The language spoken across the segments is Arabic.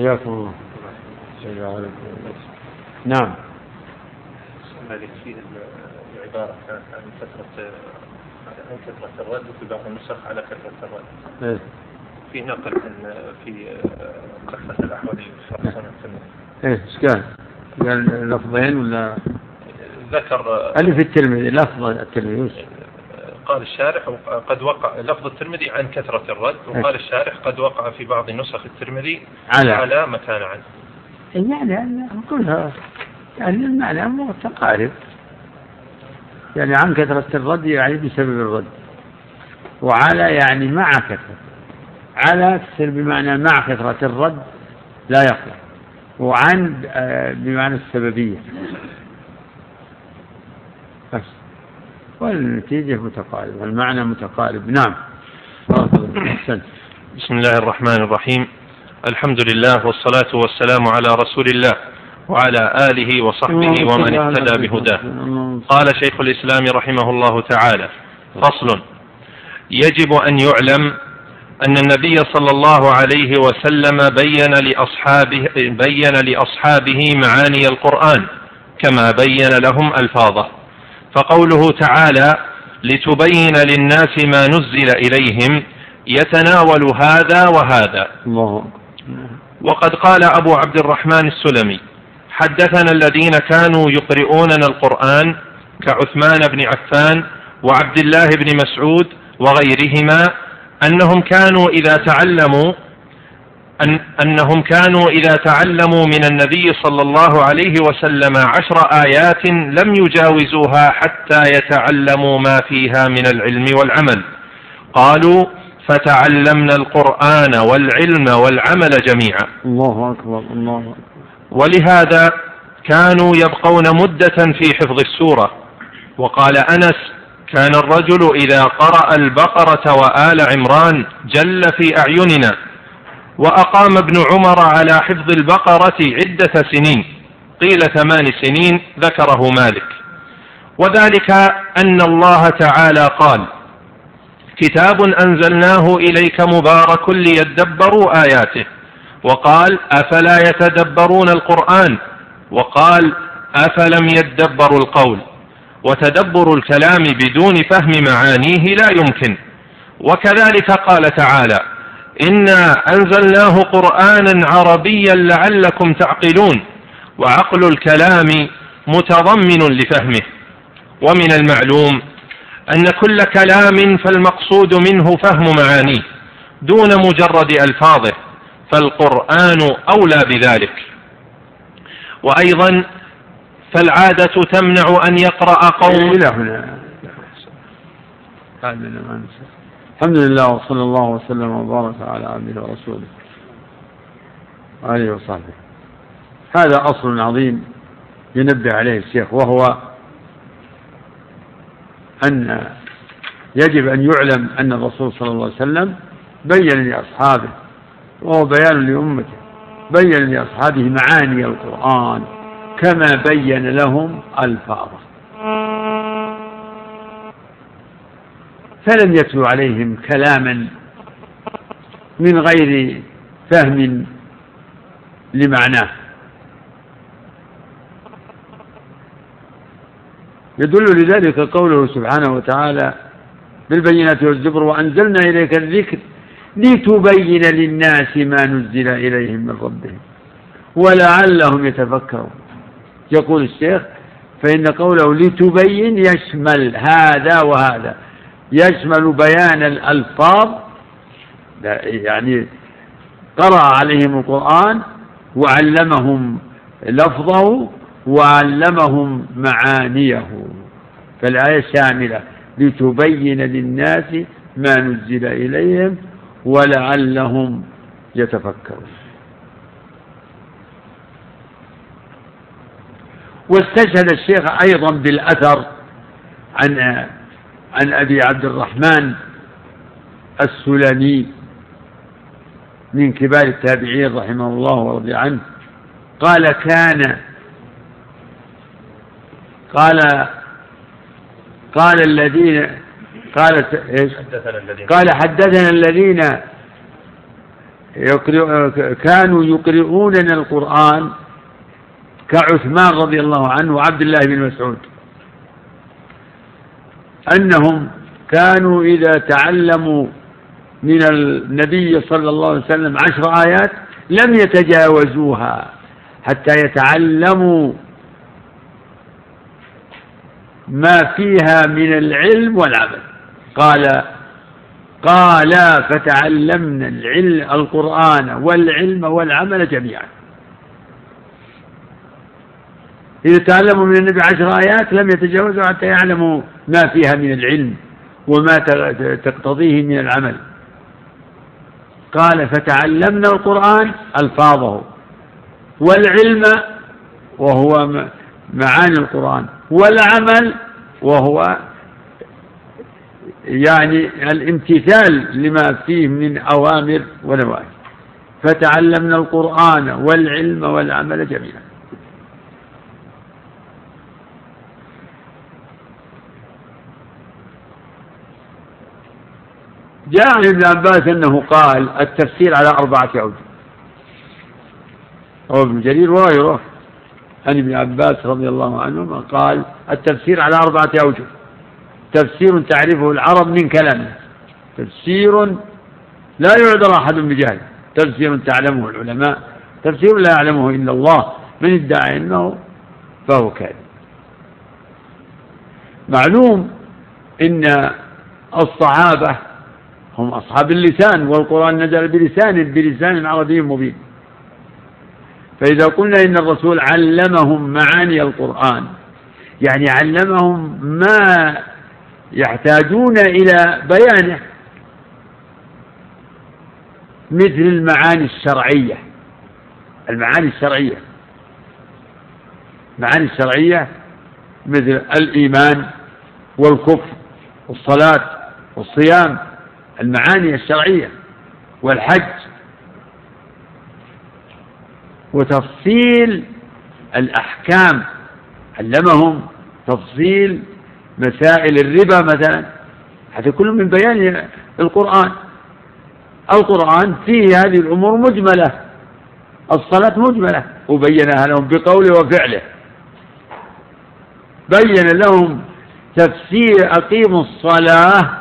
حياكم الله نعم. هذه في العبارة عن كثرة عن كثرة الرد وفي بعض النسخ على كثرة الرد. في نقل عن في كثرة الأحوال في إيه إيش قال؟ قال لفظين ولا؟ ذكر ألف الترمذي لفظ الترمذي قال الشارح قد وقع لفظ الترمذي عن كثرة الرد وقال الشارح قد وقع في بعض نسخ الترمذي على. على مكان عن يعني كلها يعني المعنى متقارب. يعني عن كثرة الرد يعني بسبب الرد. وعلى يعني مع كثرة. على تصير بمعنى مع كثرة الرد لا يقع وعن آه، بمعنى السببية بس والنتيجة متقاربة المعنى متقارب. نعم. بسم الله الرحمن الرحيم. الحمد لله والصلاة والسلام على رسول الله وعلى آله وصحبه ومن اهتدى بهداه. قال شيخ الإسلام رحمه الله تعالى فصل يجب أن يعلم أن النبي صلى الله عليه وسلم بين لأصحابه بين لأصحابه معاني القرآن كما بين لهم ألفاظه. فقوله تعالى لتبين للناس ما نزل إليهم يتناول هذا وهذا. الله. وقد قال أبو عبد الرحمن السلمي حدثنا الذين كانوا يقرؤوننا القرآن كعثمان بن عفان وعبد الله بن مسعود وغيرهما أنهم كانوا إذا تعلموا أن أنهم كانوا إذا تعلموا من النبي صلى الله عليه وسلم عشر آيات لم يجاوزوها حتى يتعلموا ما فيها من العلم والعمل. قالوا فتعلمنا القرآن والعلم والعمل جميعا. الله أكبر الله أكبر. ولهذا كانوا يبقون مدة في حفظ السورة. وقال أنس كان الرجل إذا قرأ البقرة وآل عمران جل في أعيننا. وأقام ابن عمر على حفظ البقرة عدة سنين قيل ثمان سنين ذكره مالك. وذلك أن الله تعالى قال كتاب أنزلناه إليك مبارك ليدبروا آياته. وقال أفلا يتدبرون القرآن؟ وقال أفلم يدبروا القول؟ وتدبر الكلام بدون فهم معانيه لا يمكن. وكذلك قال تعالى انا انزلناه قرانا عربيا لعلكم تعقلون وعقل الكلام متضمن لفهمه ومن المعلوم ان كل كلام فالمقصود منه فهم معانيه دون مجرد الفاظه فالقران اولى بذلك وأيضا فالعاده تمنع ان يقرا قوم إلى هنا. الحمد لله وصلى الله وسلم وبارك على عبده ورسوله. وآله وصحبه. هذا أصل عظيم ينبه عليه الشيخ وهو أن يجب أن يعلم أن الرسول صلى الله عليه وسلم بين لأصحابه وهو بيان لأمته بين لأصحابه معاني القرآن كما بين لهم ألفاظه. فلم يتلو عليهم كلاما من غير فهم لمعناه. يدل لذلك قوله سبحانه وتعالى بالبينات والزبر وأنزلنا إليك الذكر لتبين للناس ما نزل إليهم من ربهم ولعلهم يتفكرون. يقول الشيخ فإن قوله لتبين يشمل هذا وهذا. يشمل بيان الألفاظ. يعني قرأ عليهم القرآن وعلمهم لفظه وعلمهم معانيه. فالآية شاملة لتبين للناس ما نزل إليهم ولعلهم يتفكرون. واستشهد الشيخ أيضا بالأثر عن عن أبي عبد الرحمن السلمي من كبار التابعين رحمه الله ورضي عنه. قال كان قال قال الذين قالت إيش؟ قال حدثنا الذين يقرئ كانوا يقرؤوننا القرآن كعثمان رضي الله عنه وعبد الله بن مسعود. أنهم كانوا إذا تعلموا من النبي صلى الله عليه وسلم عشر آيات لم يتجاوزوها حتى يتعلموا ما فيها من العلم والعمل. قال قال فتعلمنا العلم القرآن والعلم والعمل جميعا. إذا تعلموا من النبي عشر آيات لم يتجاوزوا حتى يعلموا ما فيها من العلم وما تقتضيه من العمل. قال فتعلمنا القرآن ألفاظه والعلم وهو معاني القرآن والعمل وهو يعني الامتثال لما فيه من أوامر ونواهي. فتعلمنا القرآن والعلم والعمل جميعا. جاء عن ابن عباس أنه قال التفسير على أربعة أوجه هو ابن جرير وغيره عن ابن عباس رضي الله عنهما قال التفسير على أربعة أوجه تفسير تعرفه العرب من كلامه تفسير لا يعذر أحد بجهل. تفسير تعلمه العلماء. تفسير لا يعلمه إلا الله. من ادعى أنه فهو كاذب. معلوم إن الصحابة هم أصحاب اللسان والقرآن نزل بلسان بلسان عربي مبين. فإذا قلنا إن الرسول علمهم معاني القرآن يعني علمهم ما يحتاجون إلى بيانه مثل المعاني الشرعية. المعاني الشرعية. المعاني الشرعية مثل الإيمان والكفر والصلاة والصيام المعاني الشرعية والحج وتفصيل الأحكام. علمهم تفصيل مسائل الربا مثلا. هذا كله من بيان القرآن. القرآن فيه هذه الأمور مجملة. الصلاة مجملة. وبينها لهم بقوله وفعله. بين لهم تفسير أقيموا الصلاة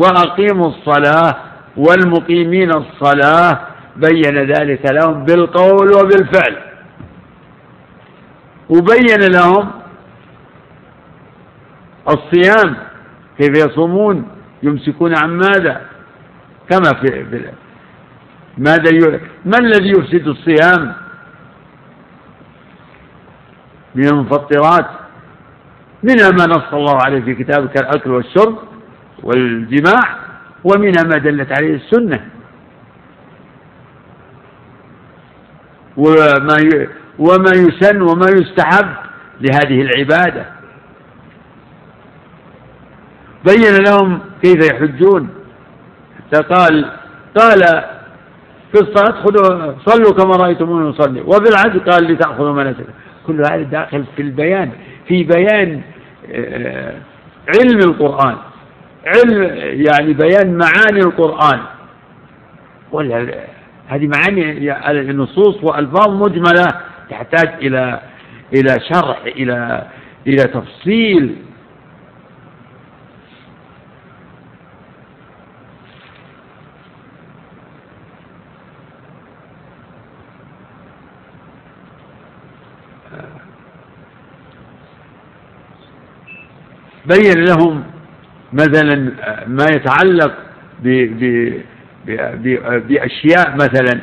وأقيموا الصلاة والمقيمين الصلاة بين ذلك لهم بالقول وبالفعل. وبين لهم الصيام كيف يصومون يمسكون عن ماذا؟ كما في ماذا ما الذي يفسد الصيام؟ من المفطرات منها ما نص الله عليه في كتابه كالأكل والشرب. والجماع ومنها ما دلت عليه السنة. وما وما يسن وما يستحب لهذه العبادة. بين لهم كيف يحجون. حتى قال قال في الصلاة خذوا صلوا كما رأيتموني نصلي وفي العدل قال لتأخذوا مناسك كل هذا داخل في البيان في بيان آه، علم القرآن. علم يعني بيان معاني القرآن. ولا هذه معاني النصوص وألفاظ مجملة تحتاج إلى إلى شرح إلى إلى تفصيل. بين لهم مثلا ما يتعلق بأشياء مثلا.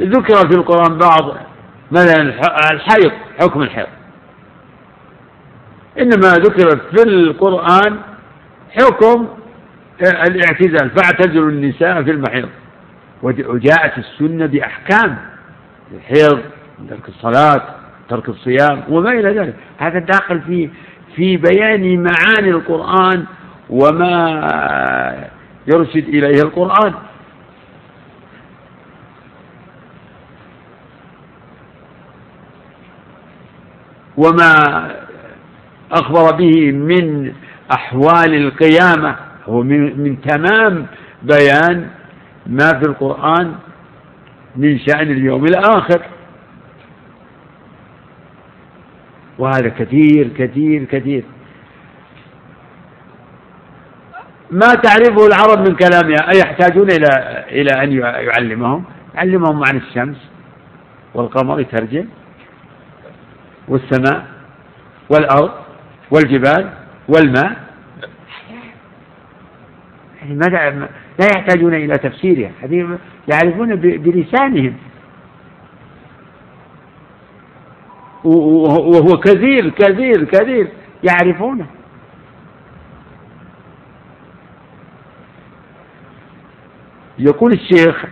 ذكر في القرآن بعض مثلا الحيض حكم الحيض. إنما ذكر في القرآن حكم الاعتزال. فاعتزلوا النساء في المحيض. وجاءت السنة بأحكام. الحيض ترك الصلاة ترك الصيام وما إلى ذلك. هذا داخل في في بيان معاني القرآن وما يرشد إليه القرآن. وما أخبر به من أحوال القيامة هو من, من تمام بيان ما في القرآن من شأن اليوم الآخر. وهذا كثير كثير كثير. ما تعرفه العرب من كلامها أيحتاجون إلى إلى أن يعلمهم؟ علمهم عن الشمس والقمر يترجم والسماء والأرض والجبال والماء. يعني ماذا لا يحتاجون إلى تفسيرها هذه يعرفون بلسانهم. وهو كثير كثير كثير يعرفونه. يقول الشيخ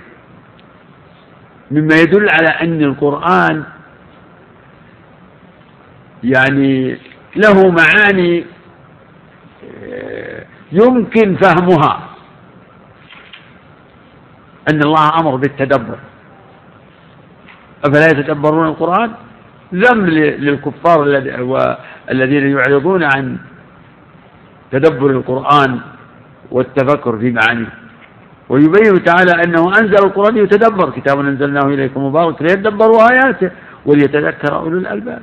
مما يدل على أن القرآن يعني له معاني آه، يمكن فهمها. أن الله أمر بالتدبر. أفلا يتدبرون القرآن؟ ذم للكفار الذين يعرضون عن تدبر القرآن والتفكر في معانيه. ويبين تعالى أنه أنزل القرآن يتدبر كتاب أنزلناه إليكم مبارك ليتدبروا آياته وليتذكر أولو الألباب.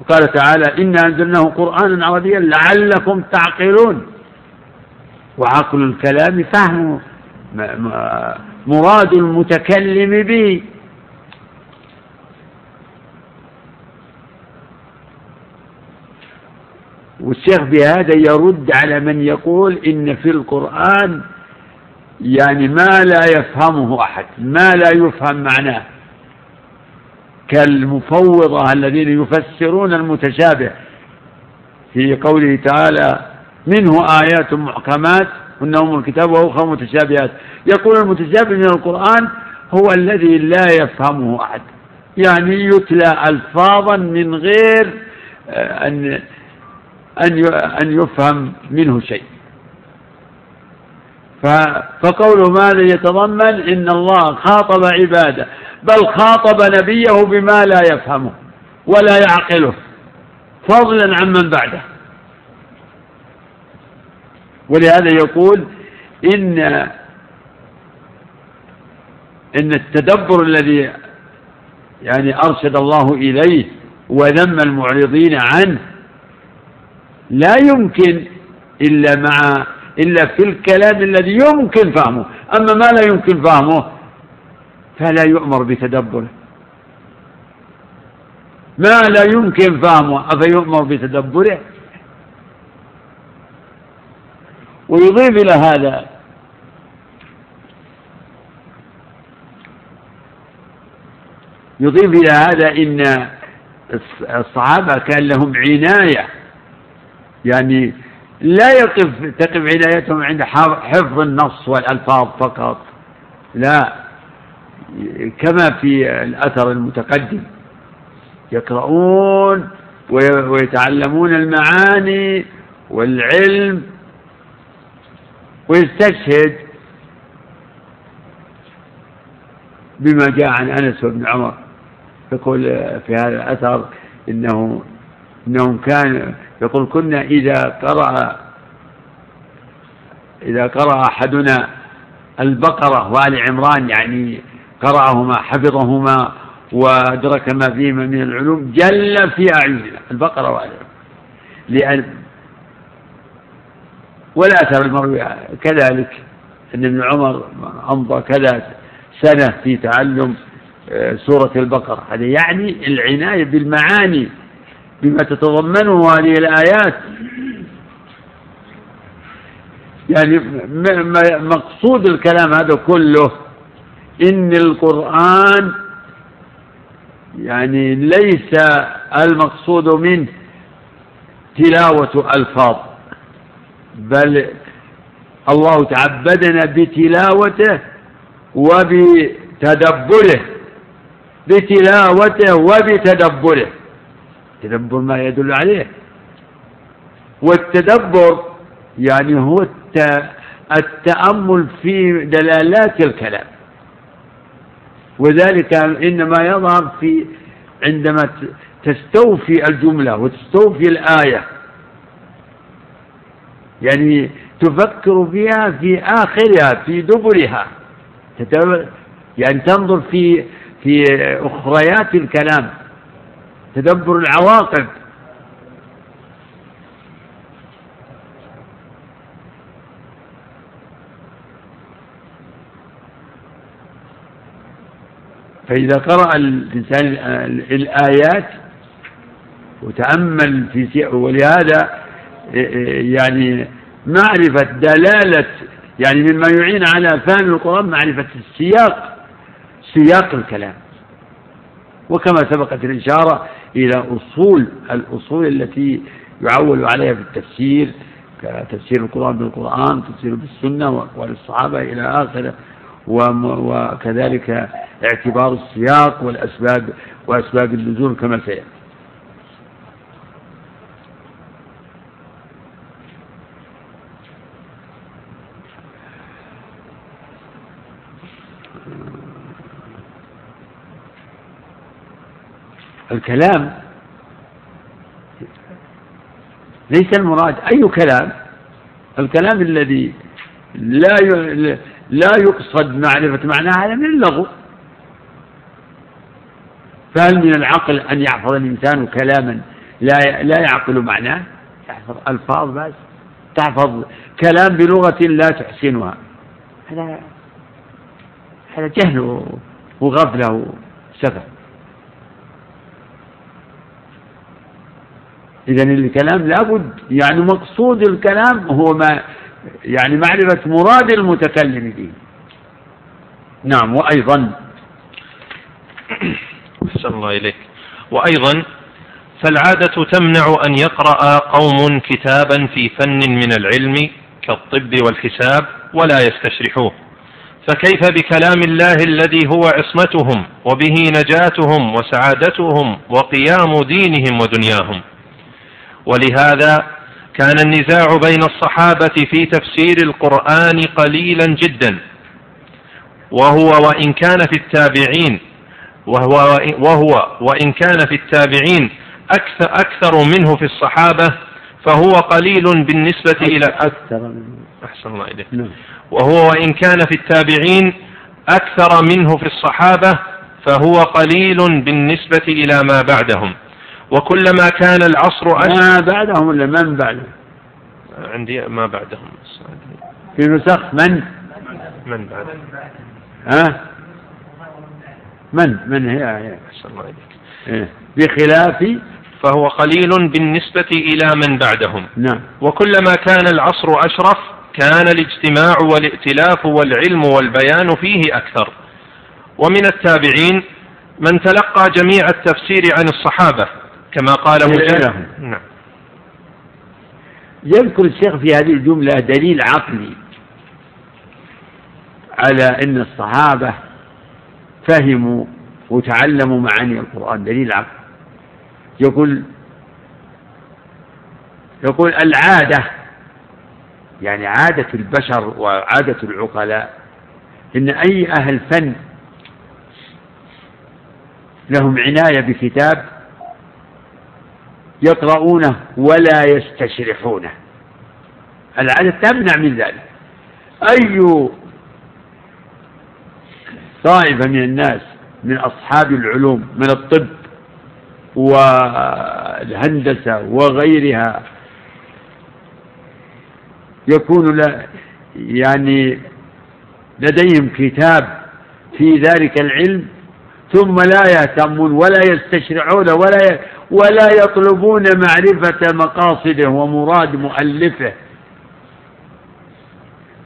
وقال تعالى إنا أنزلناه قرآنا عربيا لعلكم تعقلون. وعقل الكلام فهمه مراد المتكلم به. والشيخ بهذا يرد على من يقول إن في القرآن يعني ما لا يفهمه أحد ما لا يفهم معناه. كالمفوضة الذين يفسرون المتشابه في قوله تعالى منه آيات محكمات هن الكتاب وأخرى متشابهات. يقول المتشابه من القرآن هو الذي لا يفهمه أحد يعني يتلى ألفاظا من غير آه، أن أن أن يفهم منه شيء. فقوله ماذا يتضمن إن الله خاطب عباده بل خاطب نبيه بما لا يفهمه ولا يعقله فضلا عمن بعده. ولهذا يقول إن إن التدبر الذي يعني أرشد الله إليه وذم المعرضين عنه لا يمكن إلا مع إلا في الكلام الذي يمكن فهمه. أما ما لا يمكن فهمه فلا يؤمر بتدبره. ما لا يمكن فهمه أفيؤمر بتدبره؟ ويضيف إلى هذا يضيف إلى هذا إن الصحابة كان لهم عناية يعني لا يقف تقف عنايتهم عند حفظ النص والألفاظ فقط. لا. كما في الأثر المتقدم. يقرؤون ويتعلمون المعاني والعلم ويستشهد بما جاء عن أنس بن عمر. يقول في هذا الأثر إنه إنهم كان يقول كنا إذا قرأ إذا قرأ أحدنا البقرة وآل عمران يعني قرأهما حفظهما وأدرك ما فيهما من العلوم جل في أعيننا البقرة وآل عمران. لأن والأثر المروي كذلك أن ابن عمر أمضى كذا سنة في تعلم آه، سورة البقرة. هذا يعني العناية بالمعاني بما تتضمنه هذه الآيات. يعني مقصود الكلام هذا كله إن القرآن يعني ليس المقصود منه تلاوة ألفاظ بل الله تعبدنا بتلاوته وبتدبره بتلاوته وبتدبره. تدبر ما يدل عليه. والتدبر يعني هو التأمل في دلالات الكلام. وذلك إنما يظهر في عندما تستوفي الجملة وتستوفي الآية. يعني تفكر فيها في آخرها في دبرها. يعني تنظر في في أخريات الكلام. تدبر العواقب. فإذا قرأ الإنسان الآيات وتأمل في ولهذا يعني معرفة دلالة يعني مما يعين على فهم القرآن معرفة السياق سياق الكلام. وكما سبقت الإشارة إلى أصول الأصول التي يعول عليها في التفسير كتفسير القرآن بالقرآن تفسير بالسنة وللصحابة إلى آخره وكذلك اعتبار السياق والأسباب وأسباب النزول كما سيأتي. الكلام ليس المراد أي كلام؟ الكلام الذي لا لا يقصد معرفة معناه هذا من اللغو. فهل من العقل أن يحفظ الإنسان كلاما لا لا يعقل معناه؟ تحفظ ألفاظ بس. تحفظ كلام بلغة لا تحسنها. هذا هذا جهل وغفلة وسفه. إذا الكلام لابد يعني مقصود الكلام هو ما يعني معرفة مراد المتكلم به. نعم وأيضا. أحسن الله إليك. وأيضا فالعادة تمنع أن يقرأ قوم كتابا في فن من العلم كالطب والحساب ولا يستشرحوه. فكيف بكلام الله الذي هو عصمتهم وبه نجاتهم وسعادتهم وقيام دينهم ودنياهم؟ ولهذا كان النزاع بين الصحابة في تفسير القرآن قليلا جدا. وهو وإن كان في التابعين وهو وهو وإن كان في التابعين أكثر أكثر منه في الصحابة فهو قليل بالنسبة إلى أكثر أحسن الله إليك. نعم. وهو وإن كان في التابعين أكثر منه في الصحابة فهو قليل بالنسبة إلى ما بعدهم. وكلما كان العصر ما بعدهم ولا من بعدهم عندي ما بعدهم. في نسخ من؟ من بعد. ها؟ من؟ من هي, هي. الله إيه. بخلاف؟ فهو قليل بالنسبة إلى من بعدهم. نعم. وكلما كان العصر أشرف كان الاجتماع والائتلاف والعلم والبيان فيه أكثر. ومن التابعين من تلقى جميع التفسير عن الصحابة. كما قال مجاهد نعم. يذكر الشيخ في هذه الجملة دليل عقلي على أن الصحابة فهموا وتعلموا معاني القرآن. دليل عقلي. يقول يقول العادة يعني عادة البشر وعادة العقلاء إن أي أهل فن لهم عناية بكتاب يقرؤونه ولا يستشرحونه. العادة تمنع من ذلك. أي طائفة من الناس من أصحاب العلوم من الطب والهندسة وغيرها يكون يعني لديهم كتاب في ذلك العلم ثم لا يهتمون ولا يستشرعون ولا ولا يطلبون معرفة مقاصده ومراد مؤلفه.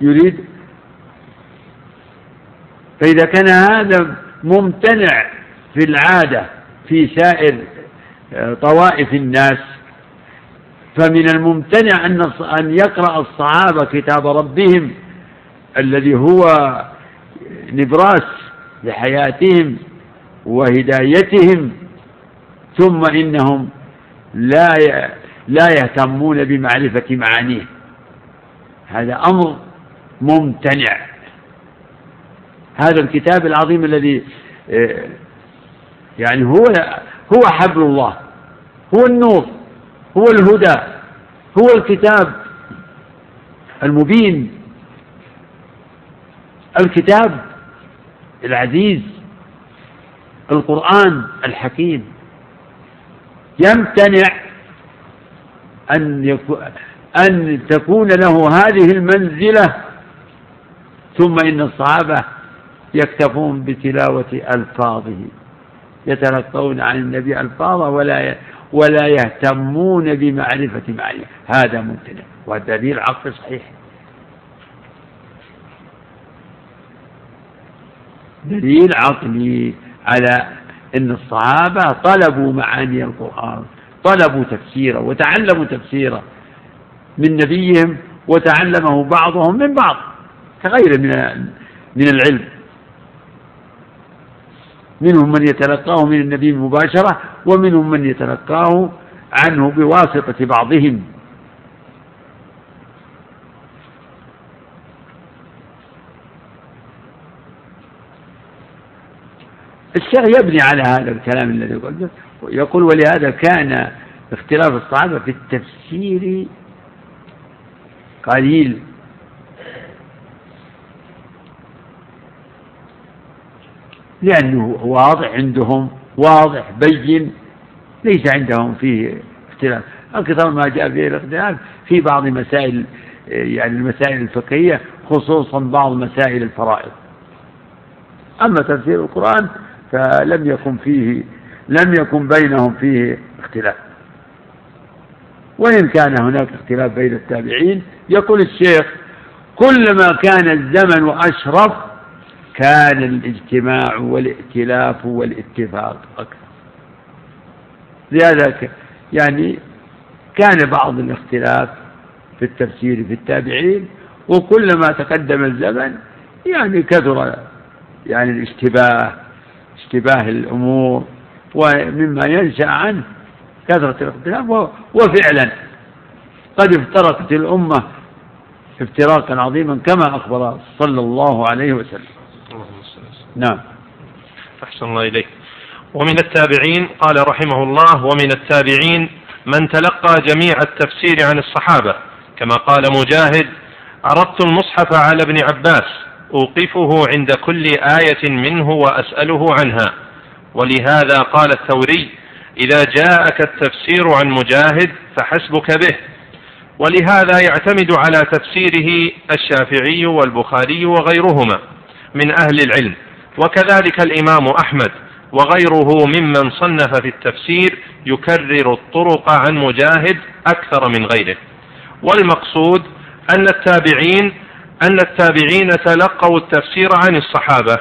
يريد؟ فإذا كان هذا ممتنع في العادة في سائر آه، طوائف الناس فمن الممتنع أن أن يقرأ الصحابة كتاب ربهم الذي هو نبراس لحياتهم. وهدايتهم ثم إنهم لا لا يهتمون بمعرفة معانيه. هذا أمر ممتنع. هذا الكتاب العظيم الذي آه، يعني هو هو حبل الله هو النور هو الهدى هو الكتاب المبين. الكتاب العزيز. القرآن الحكيم يمتنع أن يكون أن تكون له هذه المنزلة ثم إن الصحابة يكتفون بتلاوة ألفاظه يتلقون عن النبي ألفاظه ولا ولا يهتمون بمعرفة معانيه. هذا ممتنع والدليل عقل صحيح. دليل عقلي. على أن الصحابة طلبوا معاني القرآن طلبوا تفسيره وتعلموا تفسيره من نبيهم وتعلمه بعضهم من بعض كغيره من من العلم. منهم من يتلقاه من النبي مباشرة ومنهم من يتلقاه عنه بواسطة بعضهم. الشيخ يبني على هذا الكلام الذي قلته يقول ولهذا كان اختلاف الصحابة في التفسير قليل. لأنه واضح عندهم واضح بين. ليس عندهم فيه اختلاف. أكثر ما جاء فيه الاختلاف في بعض مسائل يعني المسائل الفقهية خصوصا بعض مسائل الفرائض. أما تفسير القرآن فلم يكن فيه لم يكن بينهم فيه اختلاف. وإن كان هناك اختلاف بين التابعين يقول الشيخ كلما كان الزمن أشرف كان الاجتماع والائتلاف والاتفاق أكثر. لهذا يعني كان بعض الاختلاف في التفسير في التابعين وكلما تقدم الزمن يعني كثر يعني الاشتباه اشتباه الأمور ومما ينشأ عنه كثرة الاختلاف وفعلا. قد افترقت الأمة افتراقا عظيما كما أخبر صلى الله عليه وسلم. نعم. أحسن الله إليك. ومن التابعين قال رحمه الله ومن التابعين من تلقى جميع التفسير عن الصحابة كما قال مجاهد عرضت المصحف على ابن عباس أوقفه عند كل آية منه وأسأله عنها. ولهذا قال الثوري إذا جاءك التفسير عن مجاهد فحسبك به. ولهذا يعتمد على تفسيره الشافعي والبخاري وغيرهما من أهل العلم. وكذلك الإمام أحمد وغيره ممن صنف في التفسير يكرر الطرق عن مجاهد أكثر من غيره. والمقصود أن التابعين أن التابعين تلقوا التفسير عن الصحابة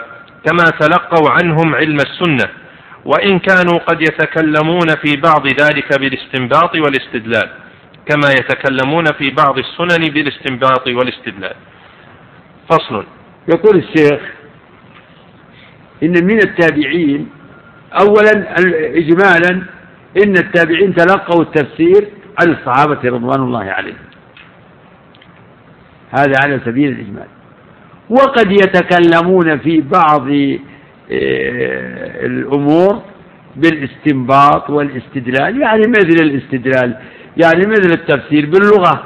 كما تلقوا عنهم علم السنة وإن كانوا قد يتكلمون في بعض ذلك بالاستنباط والاستدلال كما يتكلمون في بعض السنن بالاستنباط والاستدلال. فصل. يقول الشيخ إن من التابعين أولا إجمالا إن التابعين تلقوا التفسير عن الصحابة رضوان الله عليهم. هذا على سبيل الإجمال. وقد يتكلمون في بعض آه، الأمور بالاستنباط والاستدلال يعني مثل الاستدلال يعني مثل التفسير باللغة.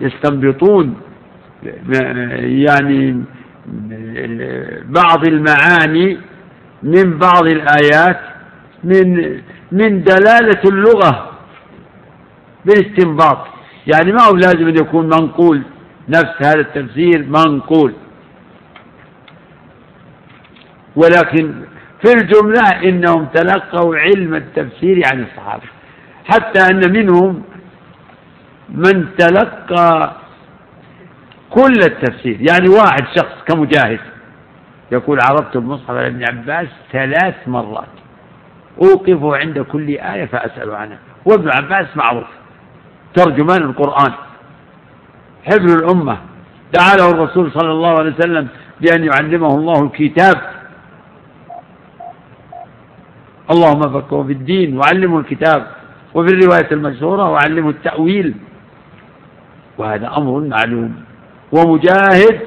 يستنبطون يعني بعض المعاني من بعض الآيات من من دلالة اللغة بالاستنباط. يعني ما هو لازم أن يكون منقول نفس هذا التفسير منقول. ولكن في الجملة إنهم تلقوا علم التفسير عن الصحابة حتى أن منهم من تلقى كل التفسير. يعني واحد شخص كمجاهد يقول عرضت المصحف على ابن عباس ثلاث مرات أوقف عند كل آية فأسأل عنها وابن عباس معروف. ترجمان القرآن. حبر الأمة. دعا له الرسول صلى الله عليه وسلم بأن يعلمه الله الكتاب. اللهم فقهه في الدين وعلمه الكتاب وفي الرواية المشهورة وعلمه التأويل. وهذا أمر معلوم. ومجاهد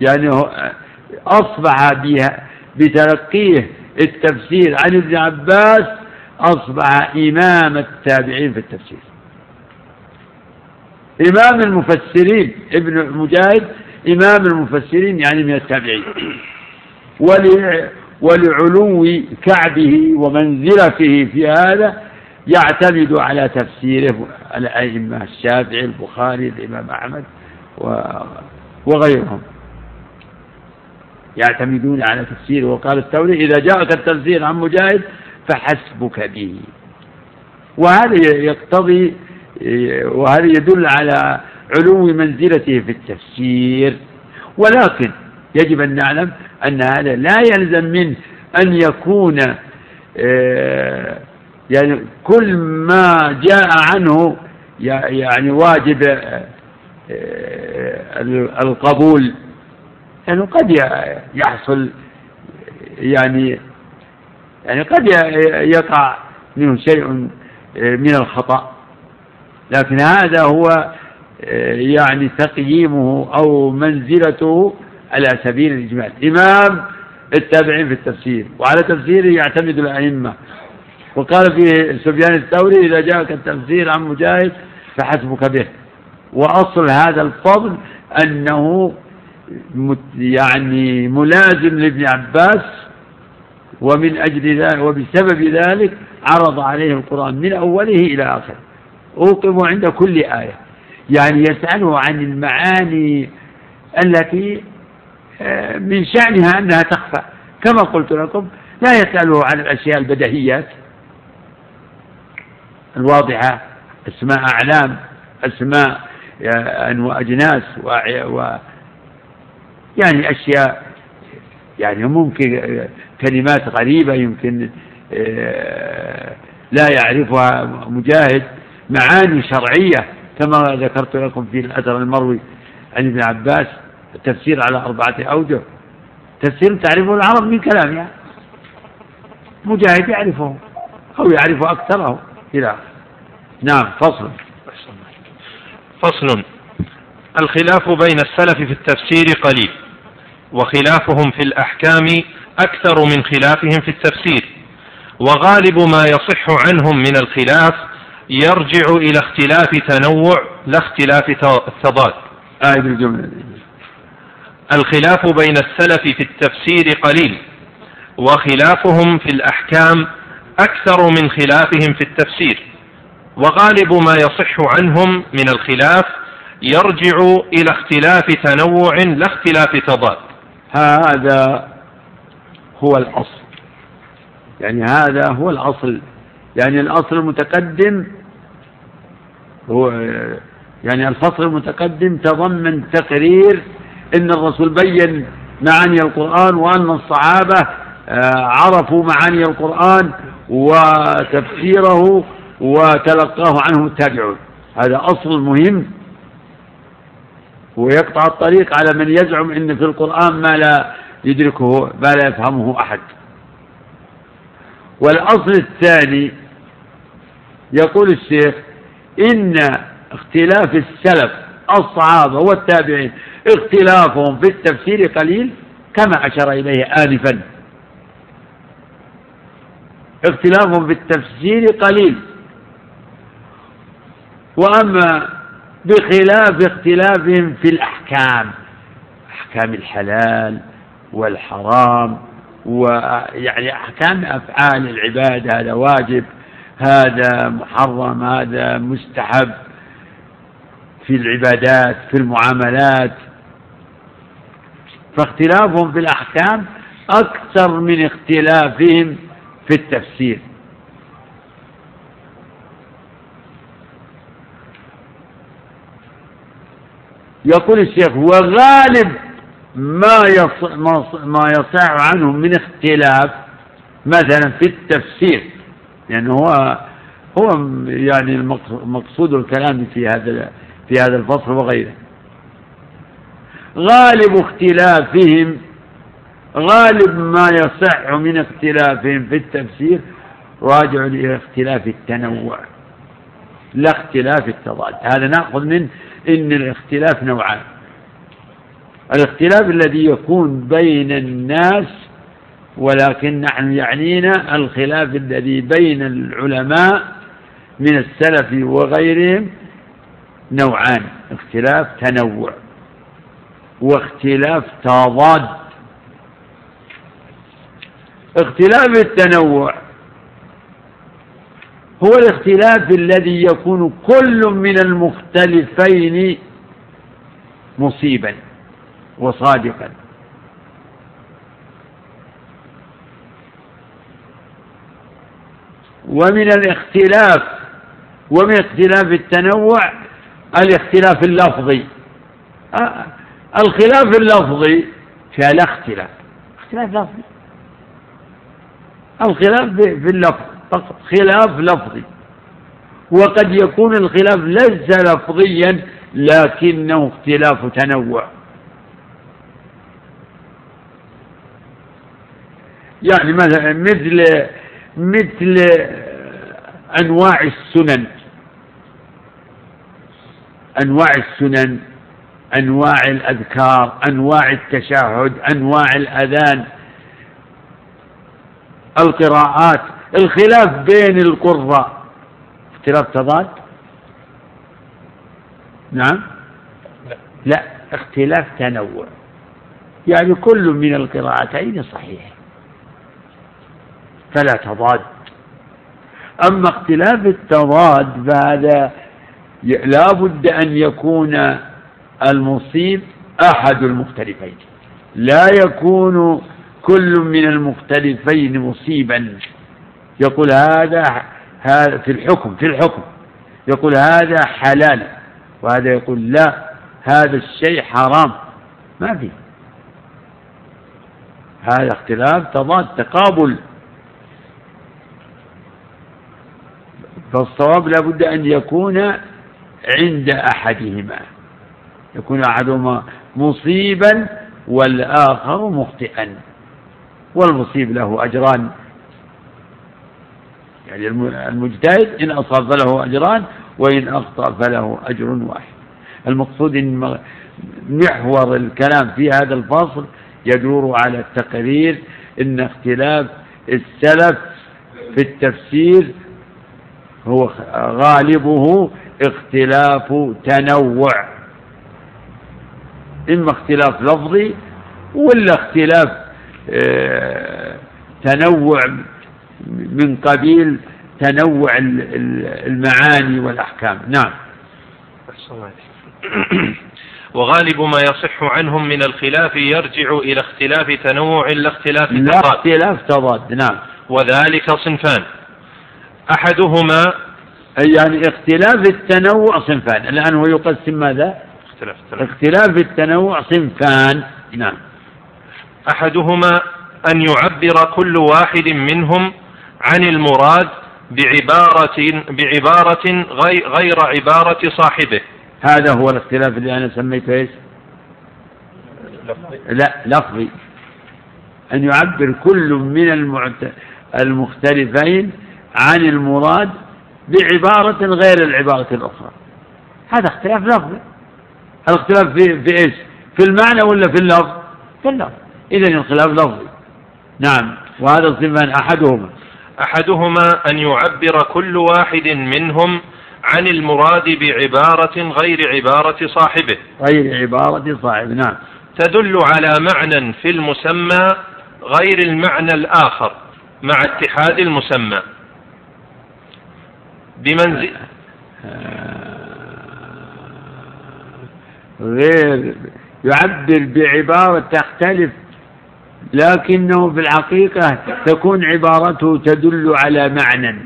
يعني أصبح بها بتلقيه التفسير عن ابن عباس أصبح إمام التابعين في التفسير. إمام المفسرين ابن مجاهد إمام المفسرين يعني من التابعين. ولعلو كعبه ومنزلته في هذا يعتمد على تفسيره الأئمة الشافعي البخاري الإمام أحمد وغيرهم. يعتمدون على تفسيره. وقال الثوري إذا جاءك التفسير عن مجاهد فحسبك به. وهذا يقتضي وهذا يدل على علو منزلته في التفسير. ولكن يجب أن نعلم أن هذا لا يلزم منه أن يكون آه، يعني كل ما جاء عنه يعني واجب آه، القبول. يعني قد يحصل يعني يعني قد يقع منه شيء من الخطأ. لكن هذا هو يعني تقييمه أو منزلته على سبيل الإجمال إمام التابعين في التفسير وعلى تفسيره يعتمد الأئمة. وقال في سفيان الثوري إذا جاءك التفسير عن مجاهد فحسبك به. وأصل هذا الفضل أنه يعني ملازم لابن عباس ومن أجل ذلك وبسبب ذلك عرض عليه القرآن من أوله إلى آخره. أوقف عند كل آية. يعني يسأله عن المعاني التي آه، من شأنها أنها تخفى. كما قلت لكم لا يسأله عن الأشياء البدهيات الواضحة أسماء أعلام أسماء آه، وأجناس و يعني أشياء يعني ممكن كلمات غريبة يمكن آه، لا يعرفها مجاهد. معاني شرعية كما ذكرت لكم في الأثر المروي عن ابن عباس التفسير على أربعة أوجه. تفسير تعرفه العرب من كلامها مجاهد يعرفه أو يعرف أكثره إلى نعم فصل. فصل. الخلاف بين السلف في التفسير قليل وخلافهم في الأحكام أكثر من خلافهم في التفسير وغالب ما يصح عنهم من الخلاف يرجع إلى اختلاف تنوع لا اختلاف تضاد آية الجملة. الخلاف بين السلف في التفسير قليل وخلافهم في الأحكام أكثر من خلافهم في التفسير وغالب ما يصح عنهم من الخلاف يرجع إلى اختلاف تنوع لا اختلاف تضاد هذا هو الأصل. يعني هذا هو الأصل. يعني الأصل المتقدم هو يعني الفصل المتقدم تضمن تقرير إن الرسول بين معاني القرآن وأن الصحابة آه، عرفوا معاني القرآن وتفسيره وتلقاه عنهم التابعون. هذا أصل مهم ويقطع الطريق على من يزعم إن في القرآن ما لا يدركه ما لا يفهمه أحد. والأصل الثاني يقول الشيخ إن اختلاف السلف الصحابة والتابعين اختلافهم في التفسير قليل كما أشار إليه آنفا. اختلافهم في التفسير قليل. وأما بخلاف اختلافهم في الأحكام أحكام الحلال والحرام ويعني أحكام أفعال العباد هذا واجب. هذا محرم هذا مستحب في العبادات في المعاملات. فاختلافهم في الأحكام أكثر من اختلافهم في التفسير. يقول الشيخ وغالب ما ما يصح عنهم من اختلاف مثلا في التفسير. يعني هو هو يعني مقصود الكلام في هذا في هذا الفصل وغيره. غالب اختلافهم غالب ما يصح من اختلافهم في التفسير راجع إلى اختلاف التنوع. لا اختلاف التضاد. هذا نأخذ من إن الاختلاف نوعان. الاختلاف الذي يكون بين الناس ولكن نحن يعنينا الخلاف الذي بين العلماء من السلف وغيرهم نوعان اختلاف تنوع واختلاف تضاد. اختلاف التنوع هو الاختلاف الذي يكون كل من المختلفين مصيبا وصادقا. ومن الاختلاف ومن اختلاف التنوع الاختلاف اللفظي. الخلاف اللفظي فلا اختلاف. اختلاف لفظي. الخلاف في اللفظ فقط خلاف لفظي. وقد يكون الخلاف ليس لفظيا لكنه اختلاف تنوع. يعني مثلا مثل مثل أنواع السنن. أنواع السنن أنواع الأذكار أنواع التشهد أنواع الأذان. القراءات الخلاف بين القراء اختلاف تضاد؟ نعم؟ لا, لا اختلاف تنوع. يعني كل من القراءتين صحيح. فلا تضاد. أما اختلاف التضاد فهذا لا بد أن يكون المصيب أحد المختلفين. لا يكون كل من المختلفين مصيبا. يقول هذا هذا في الحكم في الحكم. يقول هذا حلال وهذا يقول لا هذا الشيء حرام. ما في. هذا اختلاف تضاد تقابل. فالصواب لابد أن يكون عند أحدهما. يكون أحدهما مصيبا والآخر مخطئا. والمصيب له أجران. يعني المجتهد إن أصاب فله أجران وإن أخطأ فله أجر واحد. المقصود إن محور الكلام في هذا الفصل يدور على التقرير إن اختلاف السلف في التفسير هو غالبه اختلاف تنوع. إما اختلاف لفظي ولا اختلاف آه تنوع من قبيل تنوع المعاني والأحكام. نعم. وغالب ما يصح عنهم من الخلاف يرجع إلى اختلاف تنوع لا اختلاف تضاد. لا اختلاف تضاد. نعم. وذلك صنفان. أحدهما يعني اختلاف التنوع صنفان. الآن هو يقسم ماذا؟ اختلاف التنوع. اختلاف التنوع صنفان. نعم. أحدهما أن يعبر كل واحد منهم عن المراد بعبارة بعبارة غير عبارة صاحبه. هذا هو الاختلاف اللي أنا سميته إيش؟ لا لفظي. أن يعبر كل من المختلفين عن المراد بعبارة غير العبارة الأخرى. هذا اختلاف لفظي الاختلاف في, في إيش؟ في المعنى ولا في اللفظ؟ في اللفظ. إذا الخلاف لفظي. نعم. وهذا الصفان أحدهما. أحدهما أن يعبر كل واحد منهم عن المراد بعبارة غير عبارة صاحبه. غير عبارة صاحبه نعم. تدل على معنى في المسمى غير المعنى الآخر مع اتحاد المسمى. بمنزل غير يعبر بعبارة تختلف لكنه في الحقيقة تكون عبارته تدل على معنى.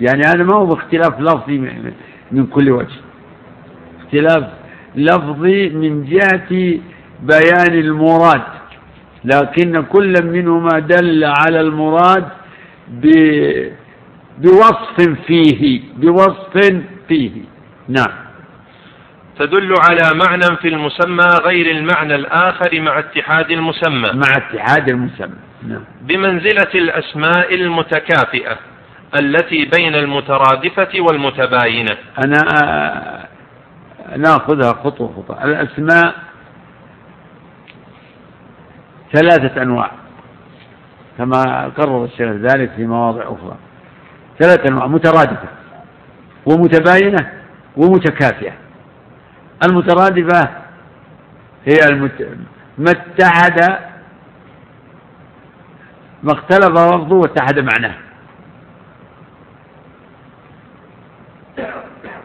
يعني هذا ما هو باختلاف لفظي من كل وجه. اختلاف لفظي من جهة بيان المراد لكن كل منهما دل على المراد بوصف فيه بوصف فيه. نعم. تدل على معنى في المسمى غير المعنى الآخر مع اتحاد المسمى. مع اتحاد المسمى. نعم. بمنزلة الأسماء المتكافئة التي بين المترادفة والمتباينة. أنا آه، ناخذها خطوة خطوة. الأسماء ثلاثة أنواع كما قرر الشيخ ذلك في مواضع أخرى. ثلاثة أنواع مترادفة ومتباينة ومتكافئة. المترادفة هي المت... ما اتحد ما اختلف لفظه واتحد معناه.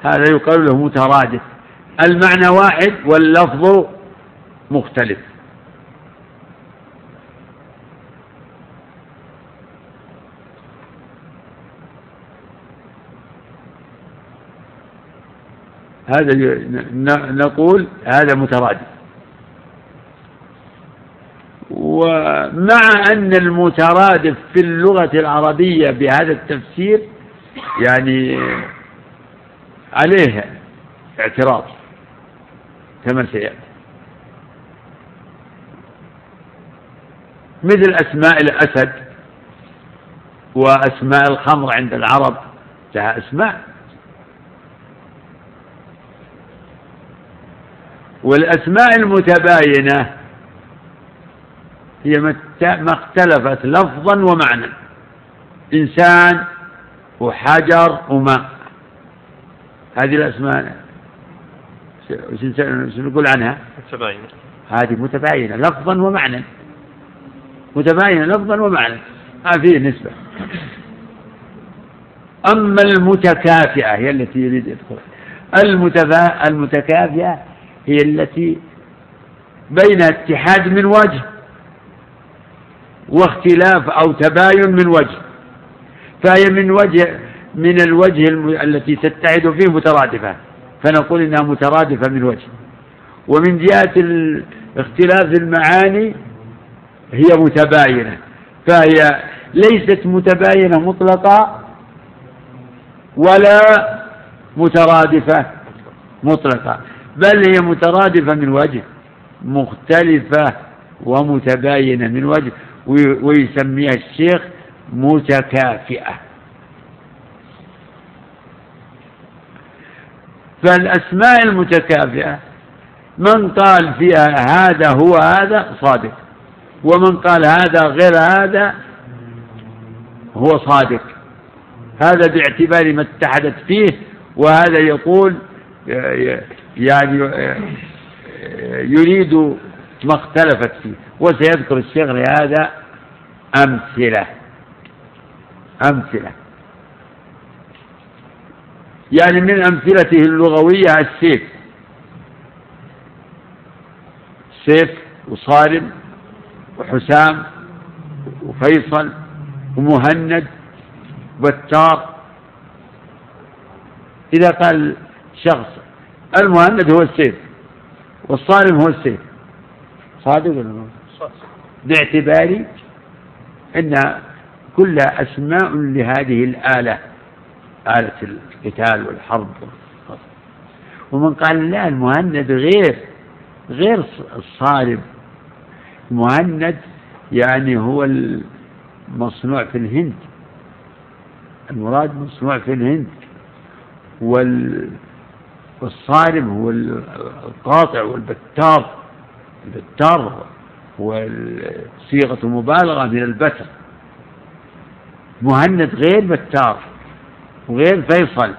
هذا يقال له مترادف. المعنى واحد واللفظ مختلف. هذا نقول هذا مترادف. ومع أن المترادف في اللغة العربية بهذا التفسير يعني عليه اعتراض كما سيأتي. مثل أسماء الأسد وأسماء الخمر عند العرب لها أسماء. والأسماء المتباينة هي ما اختلفت لفظا ومعنى. إنسان وحجر وماء. هذه الأسماء. وش نقول عنها؟ متباينة. هذه متباينة لفظا ومعنى. متباينة لفظا ومعنى. ما فيه نسبة. أما المتكافئة هي التي يريد يدخل. المتكافئة هي التي بين اتحاد من وجه واختلاف أو تباين من وجه. فهي من وجه من الوجه التي تتحد فيه مترادفة. فنقول إنها مترادفة من وجه. ومن جهة اختلاف المعاني هي متباينة. فهي ليست متباينة مطلقة ولا مترادفة مطلقة. بل هي مترادفة من وجه مختلفة ومتباينة من وجه ويسميها الشيخ متكافئة. فالأسماء المتكافئة من قال فيها هذا هو هذا صادق ومن قال هذا غير هذا هو صادق. هذا باعتبار ما اتحدت فيه وهذا يقول يعني يريد ما اختلفت فيه. وسيذكر الشيخ لهذا أمثلة. أمثلة. يعني من أمثلته اللغوية السيف. سيف وصارم وحسام وفيصل ومهند وبتار. إذا قال شخص. المهند هو السيف. والصارم هو السيف. صادق ولا باعتبار أن كلها أسماء لهذه الآلة آلة القتال والحرب ومن قال لا المهند غير غير الصارم المهند يعني هو المصنوع في الهند. المراد مصنوع في الهند. وال والصارم هو القاطع والبتار. البتار هو صيغة مبالغة من البتر. مهند غير بتار وغير فيصل.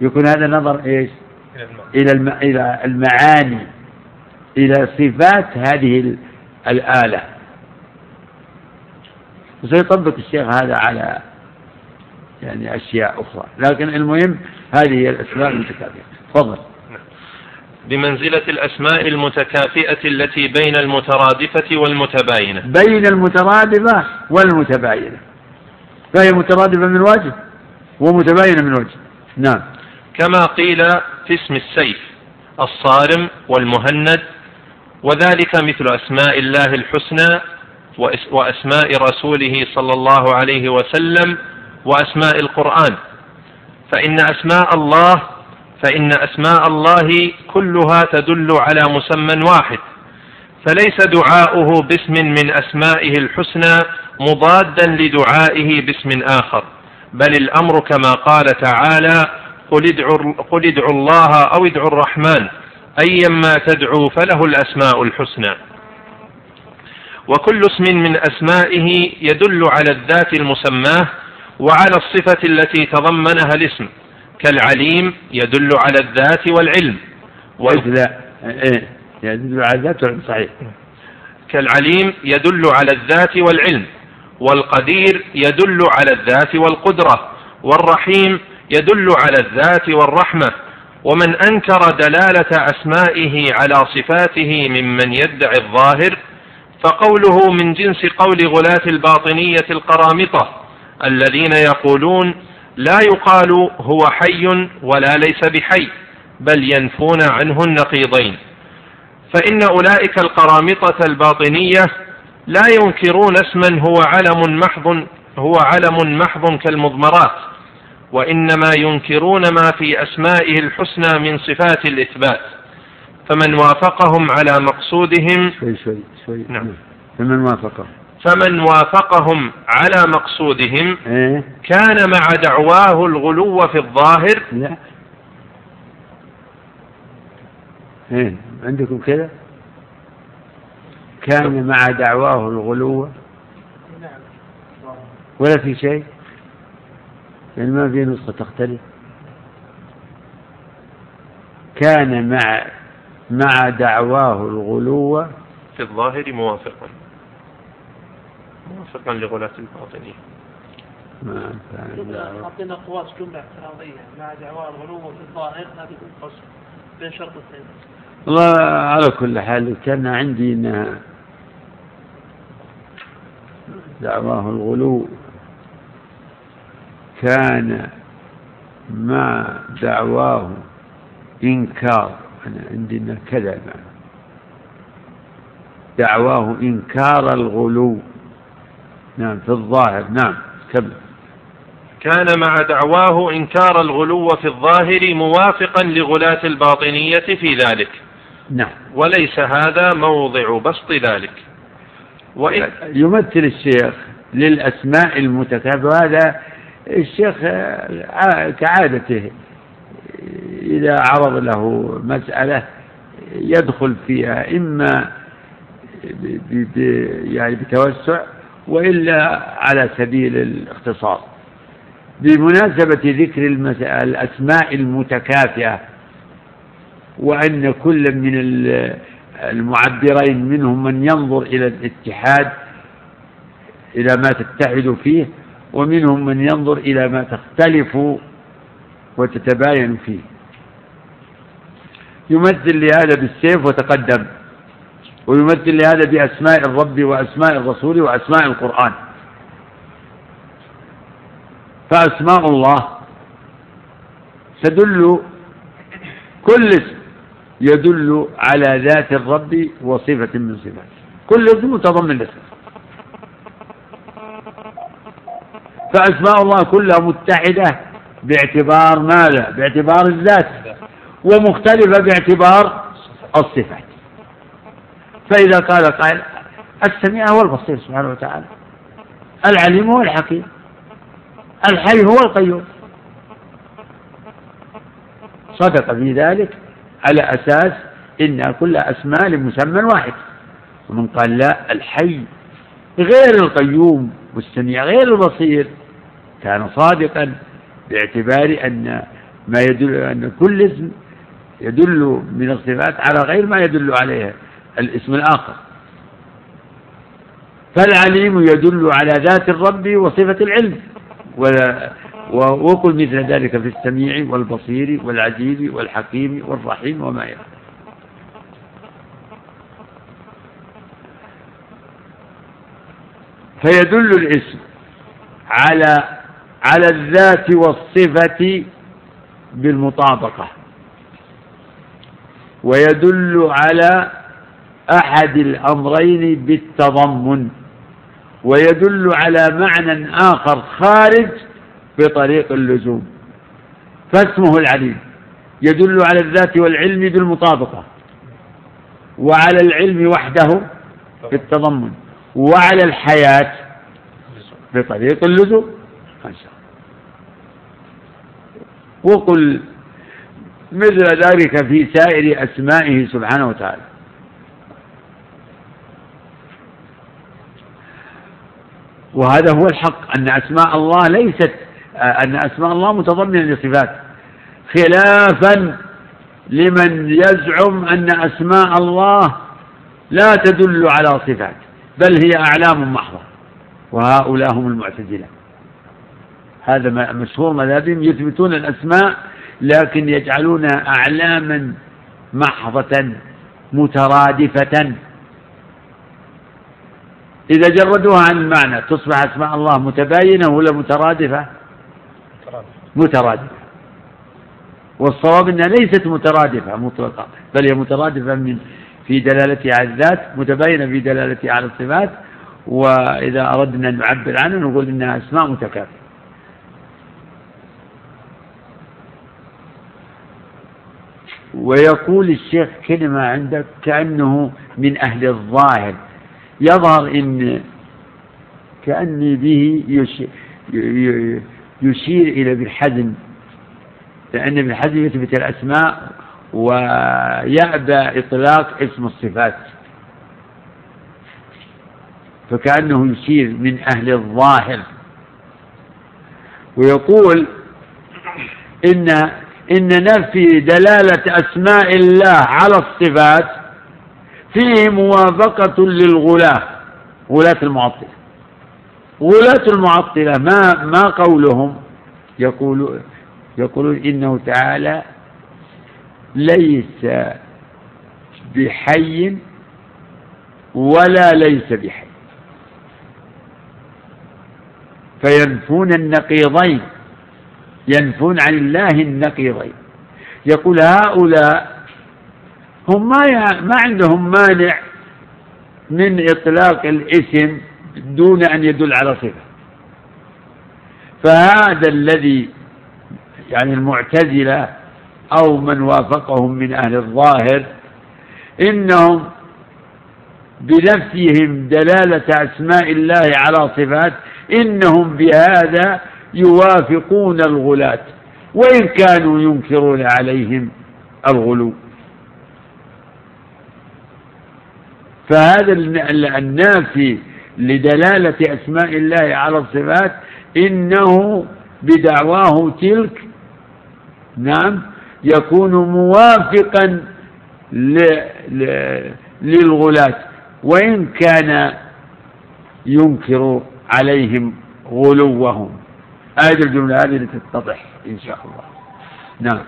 يكون هذا نظر إيش؟ إلى الم... إلى المعاني. إلى صفات هذه الآلة. وسيطبق الشيخ هذا على يعني أشياء أخرى. لكن المهم هذه هي الأسماء المتكافئة. تفضل. بمنزلة الأسماء المتكافئة التي بين المترادفة والمتباينة. بين المترادفة والمتباينة. فهي مترادفة من وجه ومتباينة من وجه نعم. كما قيل في اسم السيف الصارم والمهند وذلك مثل أسماء الله الحسنى وأسماء رسوله صلى الله عليه وسلم وأسماء القرآن. فإن أسماء الله فإن أسماء الله كلها تدل على مسمى واحد. فليس دعاؤه باسم من أسمائه الحسنى مضادا لدعائه باسم آخر. بل الأمر كما قال تعالى قل ادعوا, قل ادعوا الله أو ادعوا الرحمن أيما تدعوا فله الأسماء الحسنى. وكل اسم من أسمائه يدل على الذات المسماة وعلى الصفة التي تضمنها الاسم كالعليم يدل على الذات والعلم. لا إيه يدل على الذات والعلم صحيح. كالعليم يدل على الذات والعلم والقدير يدل على الذات والقدرة والرحيم يدل على الذات والرحمة. ومن أنكر دلالة أسمائه على صفاته ممن يدعي الظاهر فقوله من جنس قول غلاة الباطنية القرامطة الذين يقولون لا يقال هو حي ولا ليس بحي بل ينفون عنه النقيضين. فإن أولئك القرامطة الباطنية لا ينكرون اسما هو علم محض هو علم محض كالمضمرات وإنما ينكرون ما في أسمائه الحسنى من صفات الإثبات. فمن وافقهم على مقصودهم شوي شوي شوي. نعم. فمن وافقهم. فمن وافقهم على مقصودهم إيه؟ كان مع دعواه الغلو في الظاهر. لا. إيه؟ عندكم كذا؟ كان مع دعواه الغلو. ولا في شيء؟ يعني ما في نسخة تختلف. كان مع مع دعواه الغلو في الظاهر موافقا. موافقا لغلاة الباطنية. ما كان أقواس جملة اعتراضية مع دعواه الغلو في الظاهر هذه القصر بين شرطتين والله على كل حال كان عندي انها دعواه الغلو كان مع دعواه إنكار. أنا عندنا كذا معنى دعواه إنكار الغلو. نعم في الظاهر نعم كمل. كان مع دعواه إنكار الغلو في الظاهر موافقا لغلاة الباطنية في ذلك. نعم. وليس هذا موضع بسط ذلك. وإن يمثل الشيخ للأسماء المتكافئة وهذا الشيخ كعادته إذا عرض له مسألة يدخل فيها إما يعني بتوسع وإلا على سبيل الاختصار. بمناسبة ذكر الأسماء المتكافئة وأن كل من المعبرين منهم من ينظر إلى الاتحاد إلى ما تتحد فيه ومنهم من ينظر إلى ما تختلف وتتباين فيه. يمثل لهذا بالسيف وتقدم. ويمثل لهذا بأسماء الرب وأسماء الرسول وأسماء القرآن. فأسماء الله تدل كل اسم يدل على ذات الرب وصفة من صفاته. كل اسم متضمن اسم. فأسماء الله كلها متحدة باعتبار ماذا؟ باعتبار الذات. ومختلفة باعتبار الصفات. فإذا قال قائل السميع هو البصير سبحانه وتعالى. العليم هو الحكيم. الحي هو القيوم. صدق في ذلك على أساس إنها كلها أسماء لمسمى واحد. ومن قال لا الحي غير القيوم والسميع غير البصير. كان صادقا باعتبار أن ما يدل أن كل اسم يدل من الصفات على غير ما يدل عليها. الاسم الآخر. فالعليم يدل على ذات الرب وصفة العلم. وقل مثل ذلك في السميع والبصير والعزيز والحكيم والرحيم وما يفعل فيدل الاسم على على الذات والصفة بالمطابقة. ويدل على أحد الأمرين بالتضمن ويدل على معنى آخر خارج بطريق اللزوم. فاسمه العليم. يدل على الذات والعلم بالمطابقة. وعلى العلم وحده بالتضمن. وعلى الحياة بطريق اللزوم. وقل مثل ذلك في سائر أسمائه سبحانه وتعالى. وهذا هو الحق أن أسماء الله ليست أن أسماء الله متضمنة لصفات. خلافا لمن يزعم أن أسماء الله لا تدل على صفات بل هي أعلام محضة وهؤلاء هم المعتزلة. هذا مشهور مذهبهم يثبتون الأسماء لكن يجعلون أعلاما محضة مترادفة. إذا جردوها عن المعنى تصبح أسماء الله متباينة ولا مترادفة. مترادفة. والصواب أنها ليست مترادفة مطلقة بل هي مترادفة من في دلالتها على الذات متباينة في دلالتها على الصفات وإذا أردنا أن نعبر عنها نقول إنها أسماء متكافئة. ويقول الشيخ كلمة عندك كأنه من أهل الظاهر. يظهر إن كأني به يشير إلى ابن حزم لأن ابن حزم يثبت الأسماء ويأبى إطلاق اسم الصفات. فكأنه يشير من أهل الظاهر. ويقول إن إن نفي دلالة أسماء الله على الصفات فيه موافقة للغلاة غلاة المعطلة غلاة المعطلة ما ما قولهم؟ يقول يقولون إنه تعالى ليس بحي ولا ليس بحي. فينفون النقيضين ينفون عن الله النقيضين. يقول هؤلاء هم ما ما عندهم مانع من إطلاق الاسم دون أن يدل على صفة. فهذا الذي يعني المعتزلة أو من وافقهم من أهل الظاهر إنهم بنفسهم دلالة أسماء الله على صفات إنهم بهذا يوافقون الغلاة وإن كانوا ينكرون عليهم الغلو. فهذا النافي لدلالة أسماء الله على الصفات إنه بدعواه تلك نعم يكون موافقا للغلاة وإن كان ينكر عليهم غلوهم. هذه الجملة هذه لتتضح إن شاء الله. نعم.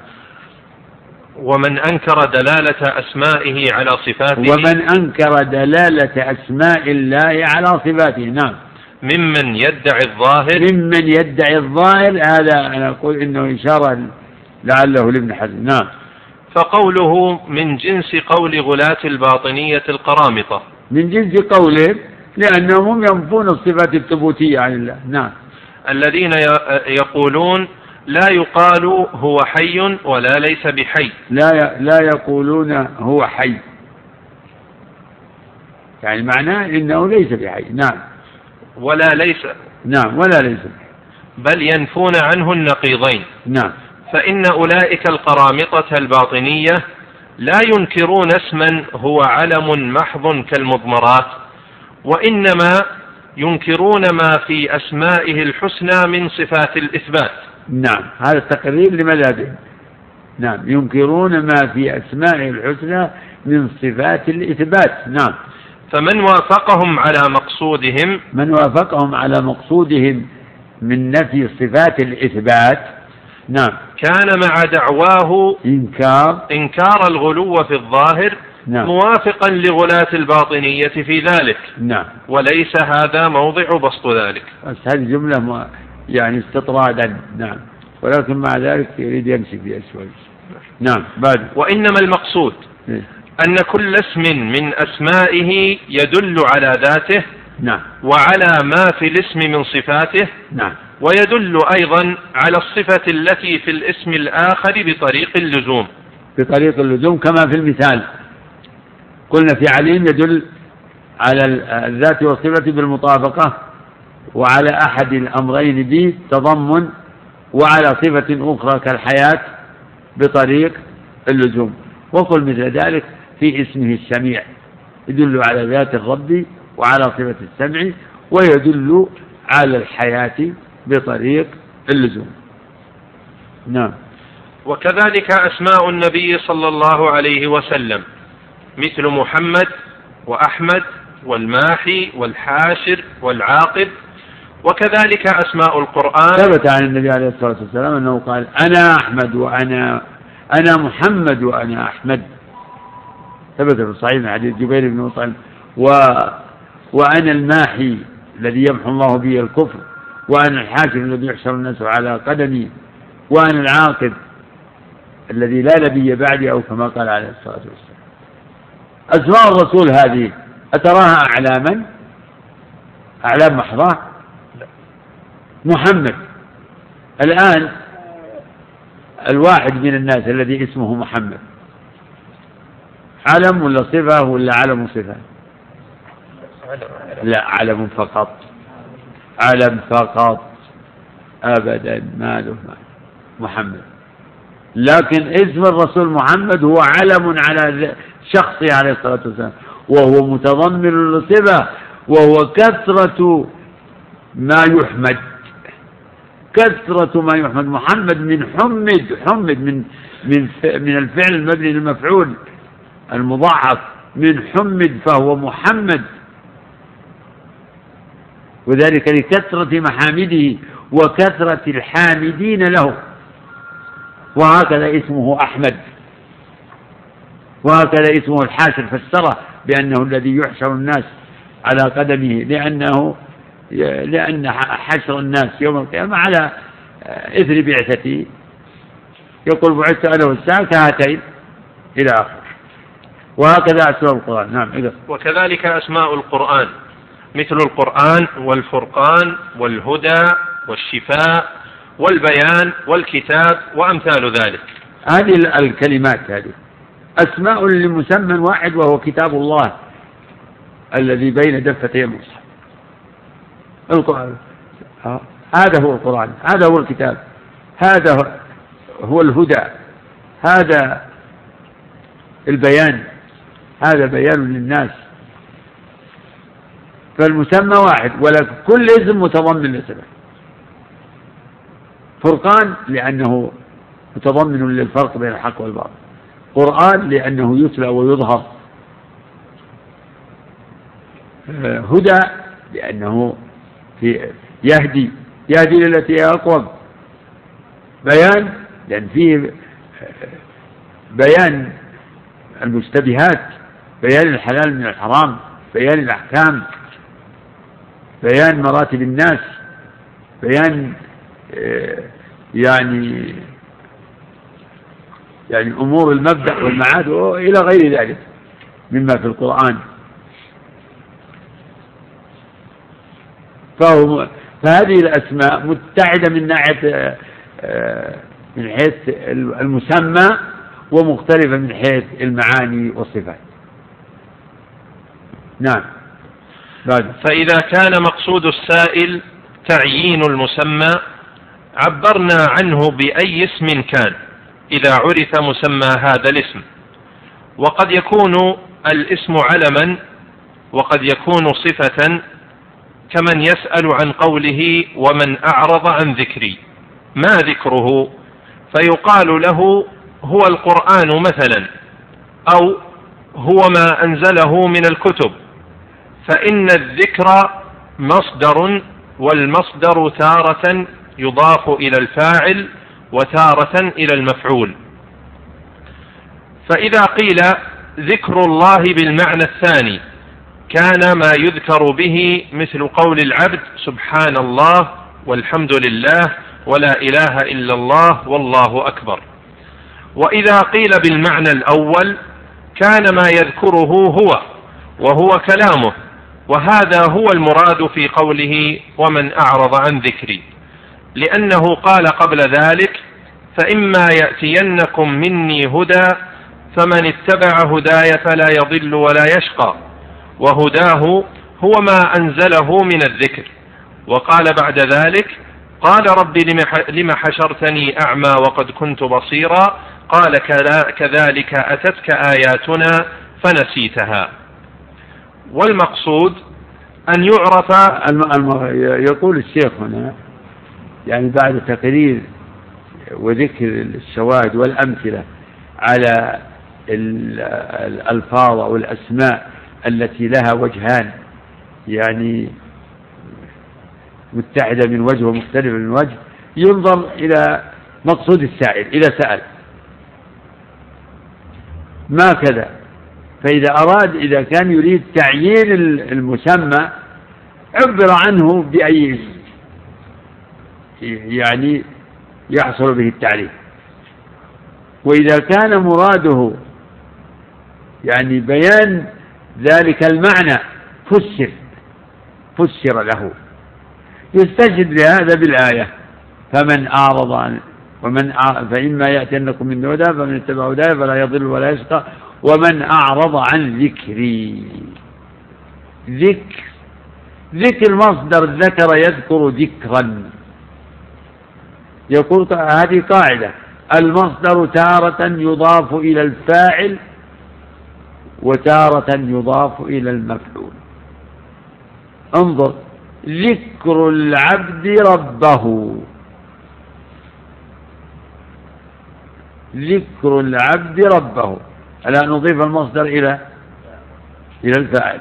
ومن أنكر دلالة أسمائه على صفاته ومن أنكر دلالة أسماء الله على صفاته نعم. ممن يدعي الظاهر. ممن يدعي الظاهر هذا أنا أقول إنه إشارة لعله لابن حزم نعم. فقوله من جنس قول غلاة الباطنية القرامطة. من جنس قولهم لأنهم ينفون الصفات الثبوتية عن الله نعم. الذين يقولون لا يقال هو حي ولا ليس بحي. لا لا يقولون هو حي. يعني معناه إنه ليس بحي. نعم. ولا ليس. نعم ولا ليس بحي. بل ينفون عنه النقيضين. نعم. فإن أولئك القرامطة الباطنية لا ينكرون اسما هو علم محض كالمضمرات وإنما ينكرون ما في أسمائه الحسنى من صفات الإثبات. نعم. هذا التقرير لمذهبهم نعم. ينكرون ما في أسمائه الحسنى من صفات الإثبات. نعم. فمن وافقهم على مقصودهم؟ من وافقهم على مقصودهم من نفي صفات الإثبات؟ نعم. كان مع دعواه إنكار. إنكار الغلو في الظاهر نعم. موافقا لغلاة الباطنية في ذلك. نعم. وليس هذا موضع بسط ذلك. بس هذه جملة يعني استطرادا نعم. ولكن مع ذلك يريد بها شوي نعم بعد. وإنما المقصود إيه؟ أن كل اسم من أسمائه يدل على ذاته نعم. وعلى ما في الاسم من صفاته نعم. ويدل أيضا على الصفة التي في الاسم الآخر بطريق اللزوم. بطريق اللزوم كما في المثال. قلنا في عليم يدل على الذات والصفة بالمطابقة. وعلى أحد الأمرين بتضمن وعلى صفة أخرى كالحياة بطريق اللزوم. وقل مثل ذلك في اسمه السميع. يدل على ذات الرب وعلى صفة السمع ويدل على الحياة بطريق اللزوم. نعم. وكذلك أسماء النبي صلى الله عليه وسلم مثل محمد وأحمد والماحي والحاشر والعاقب وكذلك أسماء القرآن. ثبت عن النبي عليه الصلاة والسلام أنه قال أنا أحمد وأنا أنا محمد وأنا أحمد. ثبت في الصحيح من حديث جبير بن مطعم و وأنا الماحي الذي يمحو الله به الكفر وأنا الحاكم الذي يحشر الناس على قدمي وأنا العاقب الذي لا نبي بعدي أو كما قال عليه الصلاة والسلام. أسماء الرسول هذه أتراها أعلاما؟ أعلام محضة؟ محمد. الآن الواحد من الناس الذي اسمه محمد. علم ولا صفة ولا علم صفة؟ لا علم فقط. علم فقط. أبدا ما له محمد. لكن اسم الرسول محمد هو علم على شخصه عليه الصلاة والسلام. وهو متضمن لصفة وهو كثرة ما يحمد. كثرة ما يحمد. محمد من حمد حمد من من من الفعل المبني للمفعول المضاعف. من حمد فهو محمد. وذلك لكثرة محامده وكثرة الحامدين له. وهكذا اسمه أحمد. وهكذا اسمه الحاشر فسره بأنه الذي يحشر الناس على قدمه لأنه لأن حشر الناس يوم القيامة على إثر بعثته يقول بعثت أنا والساعة كهاتين إلى آخره وهكذا أسماء القرآن. نعم إذا. وكذلك أسماء القرآن. مثل القرآن والفرقان والهدى والشفاء والبيان والكتاب وأمثال ذلك. هذه الكلمات هذه. أسماء لمسمى واحد وهو كتاب الله الذي بين دفتي المصحف القرآن. هذا هو القرآن هذا هو الكتاب هذا هو الهدى هذا البيان هذا بيان للناس. فالمسمى واحد ولكن كل اسم متضمن لسبب فرقان لأنه متضمن للفرق بين الحق والباطل. قرآن لأنه يتلى ويظهر. آه، هدى لأنه في يهدي يهدي للتي هي أقوم. بيان لأن فيه بيان المشتبهات بيان الحلال من الحرام بيان الأحكام بيان مراتب الناس بيان آه، يعني يعني أمور المبدأ والمعاد إلى غير ذلك مما في القرآن. فهو فهذه الأسماء متعدة من ناحية آه، من حيث المسمى ومختلفة من حيث المعاني والصفات. نعم. بعد. فإذا كان مقصود السائل تعيين المسمى عبرنا عنه بأي اسم كان إذا عرف مسمى هذا الاسم. وقد يكون الاسم علما وقد يكون صفة كمن يسأل عن قوله ومن أعرض عن ذكري ما ذكره؟ فيقال له هو القرآن مثلا أو هو ما أنزله من الكتب فإن الذكر مصدر والمصدر تارة يضاف إلى الفاعل وتارة إلى المفعول. فإذا قيل ذكر الله بالمعنى الثاني كان ما يذكر به مثل قول العبد سبحان الله والحمد لله ولا إله إلا الله والله أكبر. وإذا قيل بالمعنى الأول كان ما يذكره هو وهو كلامه وهذا هو المراد في قوله ومن أعرض عن ذكري لأنه قال قبل ذلك فإما يأتينكم مني هدى فمن اتبع هداي فلا يضل ولا يشقى. وهداه هو ما أنزله من الذكر. وقال بعد ذلك قال رب لم حشرتني أعمى وقد كنت بصيرا؟ قال كذلك أتتك آياتنا فنسيتها. والمقصود أن يعرف يقول الشيخ هنا يعني بعد تقرير وذكر الشواهد والأمثلة على الألفاظ أو الأسماء التي لها وجهان يعني متحدة من وجه ومختلفة من وجه ينظر إلى مقصود السائل إذا سأل. ما كذا؟ فإذا أراد إذا كان يريد تعيين المسمى عبر عنه بأي اسم يعني يحصل به التعريف وإذا كان مراده يعني بيان ذلك المعنى فسر فسر له. يستشهد لهذا بالآية. فمن أعرض عن ومن فإما يأتينكم من هدى فمن اتبع هداي فلا يضل ولا يشقى. ومن أعرض عن ذكري. ذكر ذكر مصدر ذكر يذكر ذكرا. يقول هذه قاعدة. المصدر تارة يضاف إلى الفاعل وتارة يضاف إلى المفعول. انظر ذكر العبد ربه. ذكر العبد ربه. ألا نضيف المصدر إلى إلى الفاعل.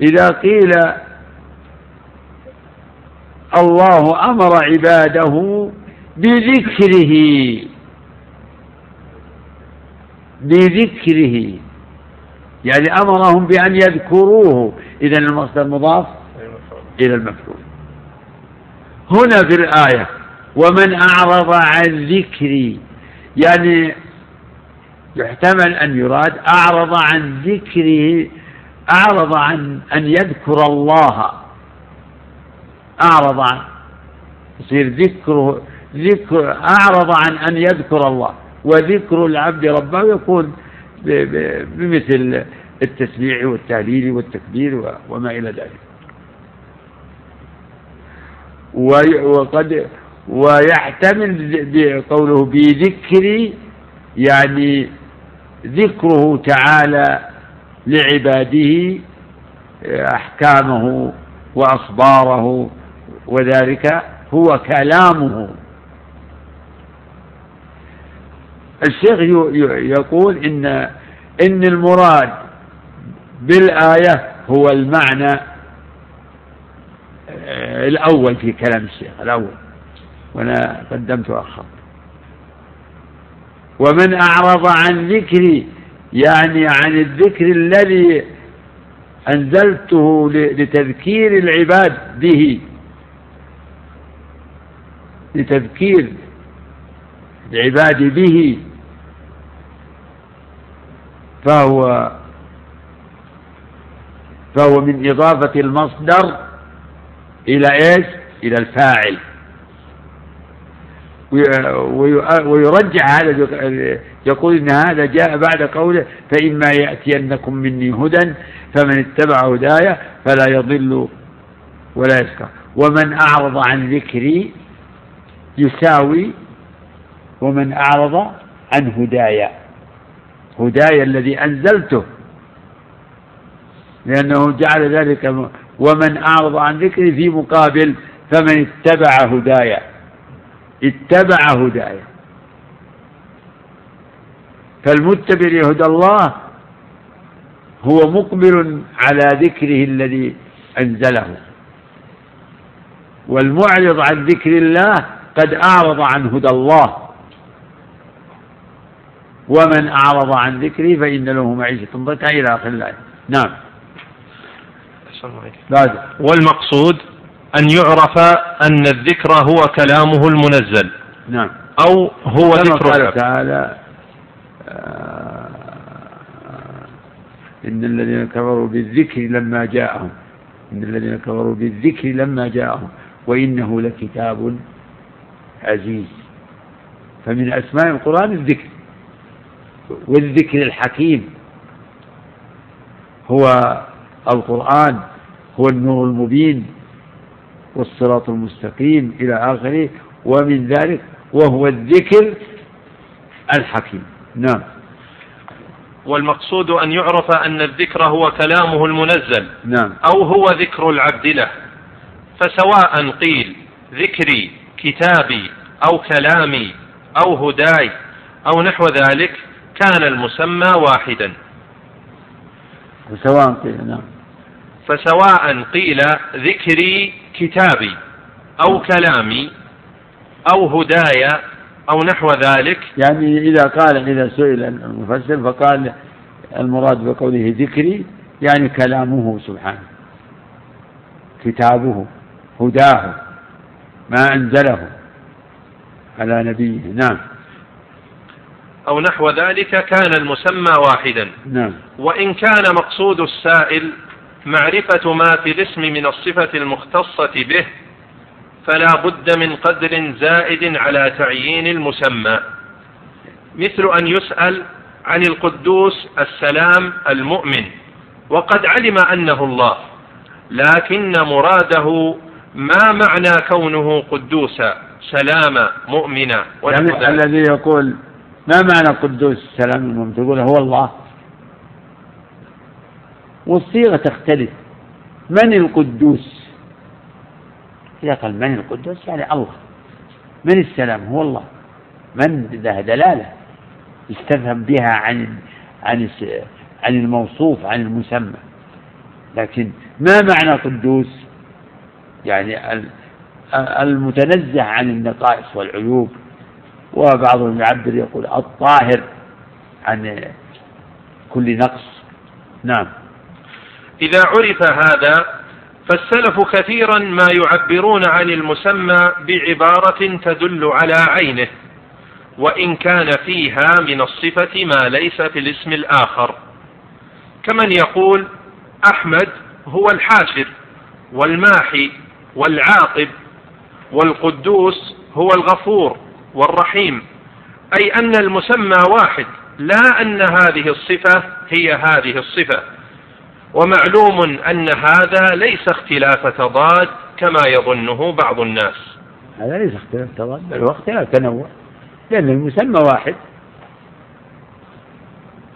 إذا قيل الله أمر عباده بذكره. بذكره. يعني أمرهم بأن يذكروه. إذا المصدر مضاف إلى المفعول. هنا في الآية ومن أعرض عن ذكري يعني يحتمل أن يراد أعرض عن ذكره أعرض عن أن يذكر الله. أعرض عن يصير ذكره ذكر أعرض عن أن يذكر الله. وذكر العبد ربه يكون بمثل التسبيح والتهليل والتكبير وما إلى ذلك. وقد ويحتمل بقوله بذكري يعني ذكره تعالى لعباده أحكامه وأخباره وذلك هو كلامه. الشيخ يقول ان إن المراد بالآية هو المعنى الأول في كلام الشيخ الأول. وأنا قدمت اخر ومن أعرض عن ذكري يعني عن الذكر الذي أنزلته لتذكير العباد به. لتذكير العباد به. فهو فهو من إضافة المصدر إلى إيش؟ إلى الفاعل. ويرجح هذا يقول إن هذا جاء بعد قوله فإما يأتينكم مني هدى فمن اتبع هدايا فلا يضل ولا يشقى. ومن أعرض عن ذكري يساوي ومن أعرض عن هدايا هدايا الذي أنزلته. لأنه جعل ذلك ومن أعرض عن ذكري في مقابل فمن اتبع هدايا. اتبع هدايا. فالمتبع لهدى الله هو مقبل على ذكره الذي أنزله. والمعرض عن ذكر الله قد أعرض عن هدى الله. ومن أعرض عن ذكري فإن له معيشة ضنكا إلى آخر الآية. نعم. بعد. والمقصود أن يعرف أن الذكر هو كلامه المنزل. نعم. أو هو كما ذكر قال تعالى آه، إن الذين كفروا بالذكر لما جاءهم. إن الذين كفروا بالذكر لما جاءهم. وإنه لكتاب عزيز. فمن أسماء القرآن الذكر. والذكر الحكيم هو القرآن هو النور المبين والصراط المستقيم إلى آخره ومن ذلك وهو الذكر الحكيم. نعم. والمقصود أن يعرف أن الذكر هو كلامه المنزل. نعم. أو هو ذكر العبد له. فسواء قيل ذكري كتابي أو كلامي أو هداي أو نحو ذلك كان المسمى واحدا. وسواء قيل نعم. فسواء قيل ذكري كتابي أو كلامي أو هدايا أو نحو ذلك. يعني إذا قال إذا سئل المفسر فقال المراد بقوله ذكري يعني كلامه سبحانه كتابه هداه ما أنزله على نبيه. نعم. أو نحو ذلك كان المسمى واحدا. نعم. وإن كان مقصود السائل معرفة ما في الاسم من الصفة المختصة به فلا بد من قدر زائد على تعيين المسمى. مثل أن يسأل عن القدوس السلام المؤمن وقد علم أنه الله لكن مراده ما معنى كونه قدوسا سلاما مؤمنا يعني الذي يقول ما معنى قدوس سلام المؤمن تقول هو الله. والصيغة تختلف. من القدوس؟ إذا قال من القدوس يعني الله. من السلام؟ هو الله. من ذا دلالة يستفهم بها عن عن عن الموصوف عن المسمى. لكن ما معنى قدوس؟ يعني المتنزه عن النقائص والعيوب. وبعضهم يعبر يقول الطاهر عن كل نقص. نعم. إذا عرف هذا فالسلف كثيرا ما يعبرون عن المسمى بعبارة تدل على عينه وإن كان فيها من الصفة ما ليس في الاسم الآخر. كمن يقول أحمد هو الحاشر والماحي والعاقب والقدوس هو الغفور. والرحيم أي أن المسمى واحد لا أن هذه الصفة هي هذه الصفة. ومعلوم أن هذا ليس اختلاف تضاد كما يظنه بعض الناس. هذا ليس اختلاف تضاد بل هو اختلاف تنوع. لأن المسمى واحد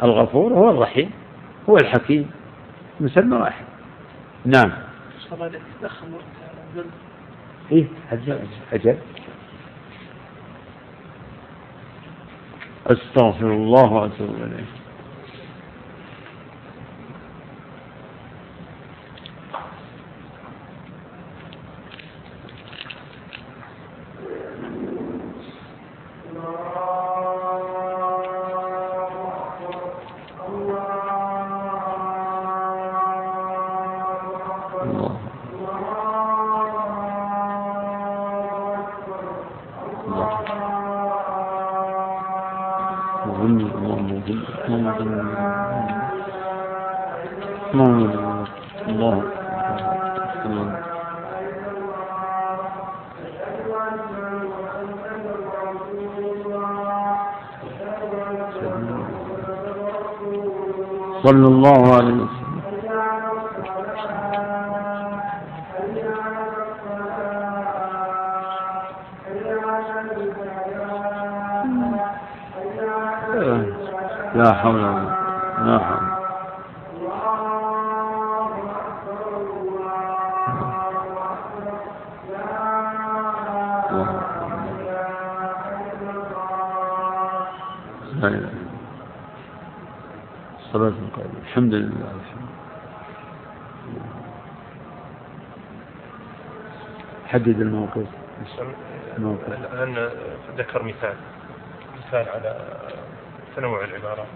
الغفور هو الرحيم هو الحكيم. مسمى واحد. نعم. إيه أجل أجل. أستغفر الله وأتوب إليه. صلى الله عليه وسلم. لا حول ولا الحمد لله حدد الموقف. الموقف. الآن ذكر مثال مثال على تنوع العبارات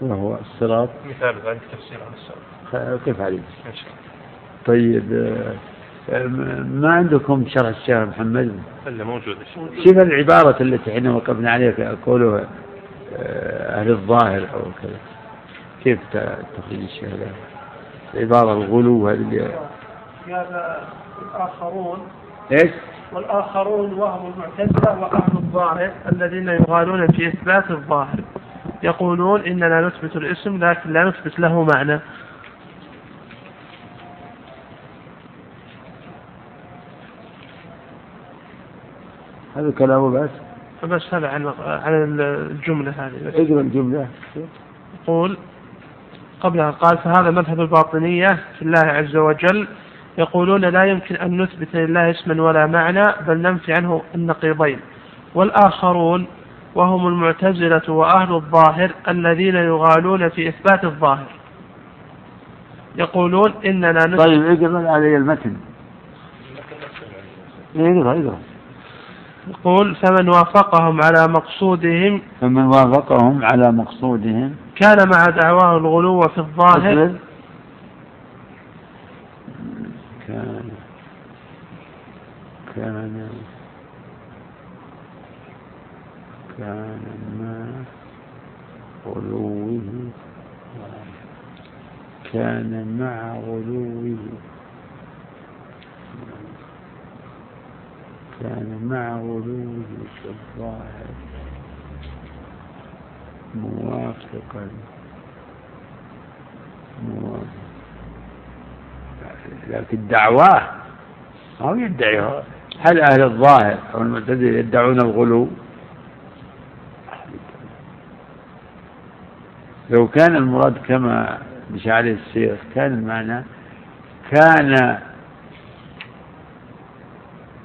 وهو الصراط. مثال ذلك تفسير على السؤال كيف عليك؟ إن شاء الله. طيب آه، ما عندكم شرح الشيخ محمد؟ إلا موجود شوف العبارة التي حين وقفنا عليها قوله آه، أهل الظاهر أو كذا. كيف تخرج الشيخ العبارة الغلو هذه اللي هذا الآخرون. إيش؟ والآخرون وهم المعتزلة وأهل الظاهر الذين يغالون في إثبات الظاهر. يقولون إننا نثبت الاسم لكن لا نثبت له معنى. هذا كلامه بس؟ بس هذا عن عن الجملة هذه اقرا الجملة يقول قبلها قال فهذا مذهب الباطنية في الله عز وجل. يقولون لا يمكن أن نثبت لله اسما ولا معنى بل ننفي عنه النقيضين. والآخرون وهم المعتزلة وأهل الظاهر الذين يغالون في إثبات الظاهر. يقولون إننا نثبت طيب اقرأ علي المتن. اقرأ اقرأ. يقول فمن وافقهم على مقصودهم فمن وافقهم على مقصودهم. كان مع دعواه الغلو في الظاهر. كان كان كان مع غلوه. كان مع غلوه. كان مع غلوه في الظاهر موافقا. موافقا. لكن دعواه ما هو يدعي. هل أهل الظاهر أو المعتزلة يدعون الغلو؟ لو كان المراد كما بشعر السير كان المعنى كان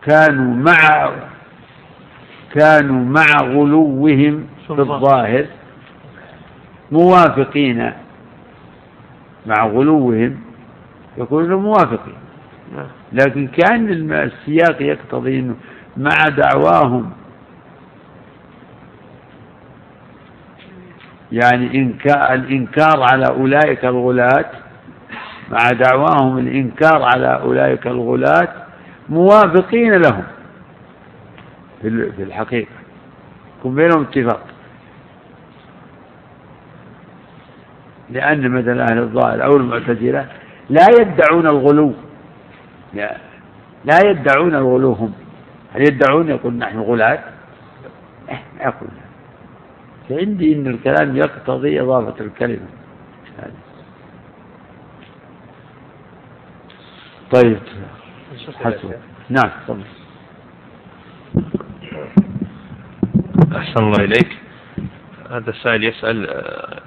كانوا مع كانوا مع غلوهم في الظاهر موافقين مع غلوهم يكونون موافقين نعم. لكن كأن السياق يقتضي أنه مع دعواهم يعني إنكار الإنكار على أولئك الغلاة مع دعواهم الإنكار على أولئك الغلاة موافقين لهم. في الحقيقة. يكون بينهم اتفاق. لأن مثلا أهل الظاهر أو المعتزلة لا يدعون الغلو. لا. لا يدعون الغلو هم. هل يدعون؟ يقول نحن غلاة؟ ما يقول فعندي أن الكلام يقتضي إضافة الكلمة. طيب. حسن نعم. تفضل. أحسن الله إليك. هذا السائل يسأل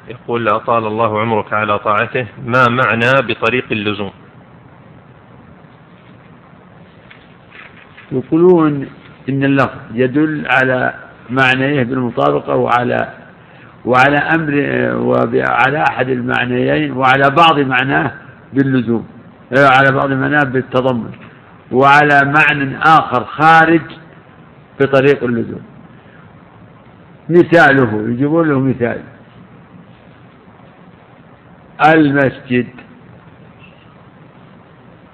يقول أطال الله عمرك على طاعته. ما معنى بطريق اللزوم? يقولون إن اللفظ يدل على معنيه بالمطابقة وعلى وعلى أمر وعلى أحد المعنيين وعلى بعض معناه باللزوم على بعض معناه بالتضمن. وعلى معنى آخر خارج بطريق اللزوم. مثاله يجيبون له مثال. المسجد.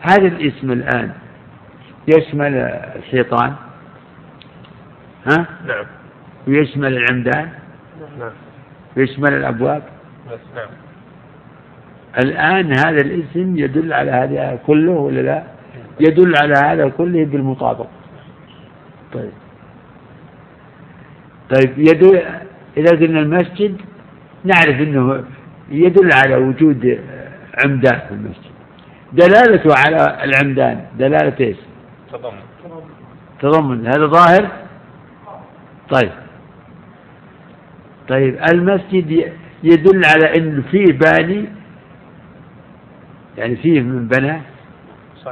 هذا الاسم الآن. يشمل الحيطان. ها؟ نعم. ويشمل العمدان. نعم. ويشمل الأبواب. نعم. الآن هذا الاسم يدل على هذا كله ولا لا؟ يدل على هذا كله بالمطابقة. طيب. طيب يدل إذا قلنا المسجد نعرف أنه يدل على وجود عمدان في المسجد. دلالته على العمدان دلالة إيش؟ تضمن. تضمن. هذا ظاهر؟ طيب. طيب المسجد يدل على أن فيه باني يعني فيه من بنى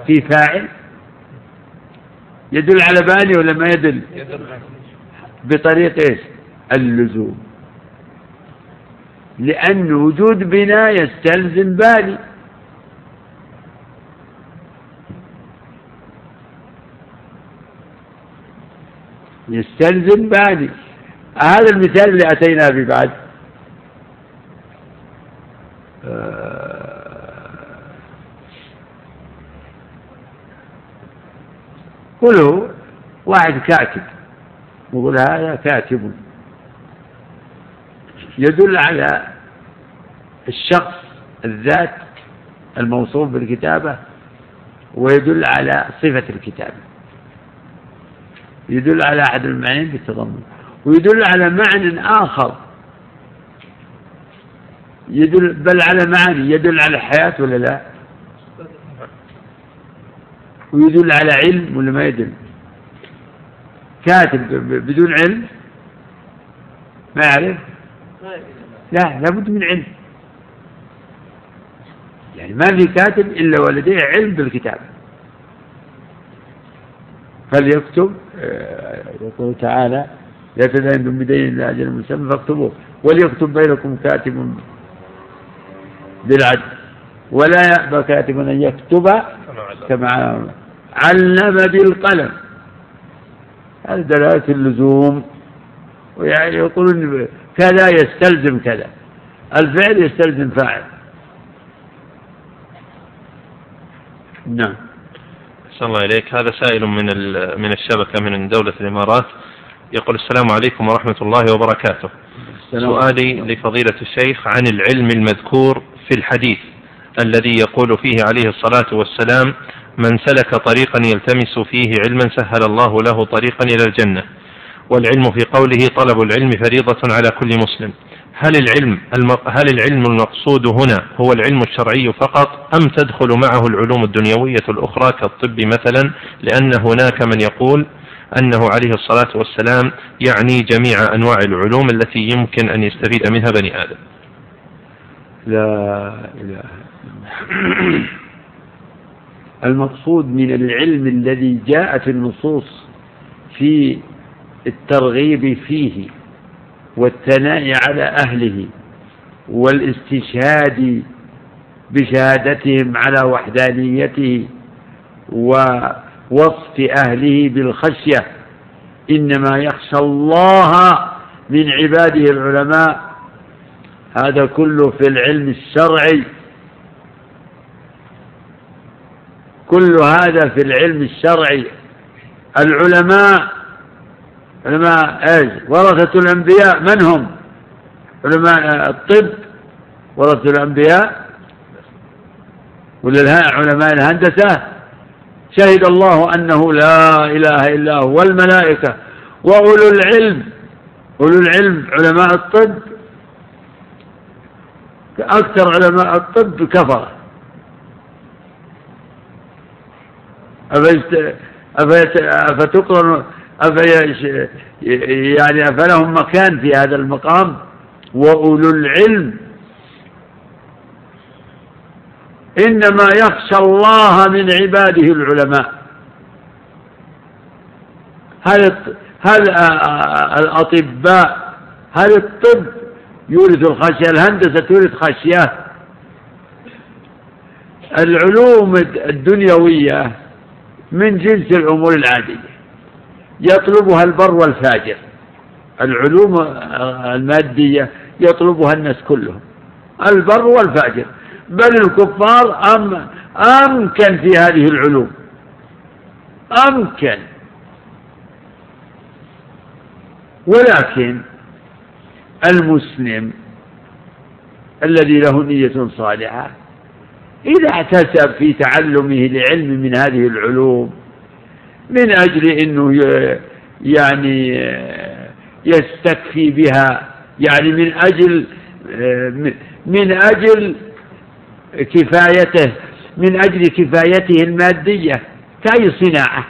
فيه فاعل يدل على باني ولا ما يدل؟ بطريق إيش؟ اللزوم. لأن وجود بناء يستلزم باني. يستلزم باني. هذا المثال اللي أتينا به بعد. قلوا آه، واحد كاتب يقول هذا كاتب. يدل على الشخص الذات الموصوف بالكتابة ويدل على صفة الكتابة. يدل على أحد المعنيين بالتضمن. ويدل على معنى آخر. يدل بل على معاني يدل على الحياة ولا لا؟ ويدل على علم ولا ما يدل؟ كاتب بدون علم؟ ما يعرف؟ لا لابد من علم. يعني ما في كاتب إلا ولديه علم بالكتابة فليكتب آه، يقول تعالى لا تدين بدين إلا أجل مسمى فاكتبوه. وليكتب بينكم كاتب بالعدل. ولا يأبى كاتب أن يكتب كما علم بالقلم. هذا دلالة اللزوم. ويعني يقولون كذا يستلزم كذا. الفعل يستلزم فاعل. نعم. أحسن الله إليك. هذا سائل من من الشبكة من دولة الإمارات. يقول السلام عليكم ورحمة الله وبركاته. سؤالي لفضيلة الشيخ عن العلم المذكور في الحديث الذي يقول فيه عليه الصلاة والسلام من سلك طريقا يلتمس فيه علما سهل الله له طريقا إلى الجنة. والعلم في قوله طلب العلم فريضة على كل مسلم. هل العلم هل العلم المقصود هنا هو العلم الشرعي فقط أم تدخل معه العلوم الدنيوية الأخرى كالطب مثلا؟ لأن هناك من يقول أنه عليه الصلاة والسلام يعني جميع أنواع العلوم التي يمكن أن يستفيد منها بني آدم. لا إله المقصود من العلم الذي جاءت النصوص في الترغيب فيه والثناء على أهله والاستشهاد بشهادتهم على وحدانيته ووصف أهله بالخشية إنما يخشى الله من عباده العلماء. هذا كله في العلم الشرعي. كل هذا في العلم الشرعي. العلماء علماء إيش؟ ورثة الأنبياء من هم؟ علماء الطب ورثة الأنبياء. علماء الهندسة. شهد الله أنه لا إله إلا هو والملائكة. وأولو العلم أولو العلم علماء الطب. أكثر علماء الطب كفر أفتقرن يعني أفلهم مكان في هذا المقام وأولو العلم. إنما يخشى الله من عباده العلماء. هل هل الأطباء هل الطب يورث الخشية الهندسة تورث خشية. العلوم الدنيوية من جنس الأمور العادية. يطلبها البر والفاجر. العلوم المادية يطلبها الناس كلهم. البر والفاجر. بل الكفار أم أمكن في هذه العلوم. أمكن. ولكن المسلم الذي له نية صالحة إذا احتسب في تعلمه لعلم من هذه العلوم من أجل أنه يعني يستكفي بها يعني من أجل من أجل كفايته من أجل كفايته المادية كأي صناعة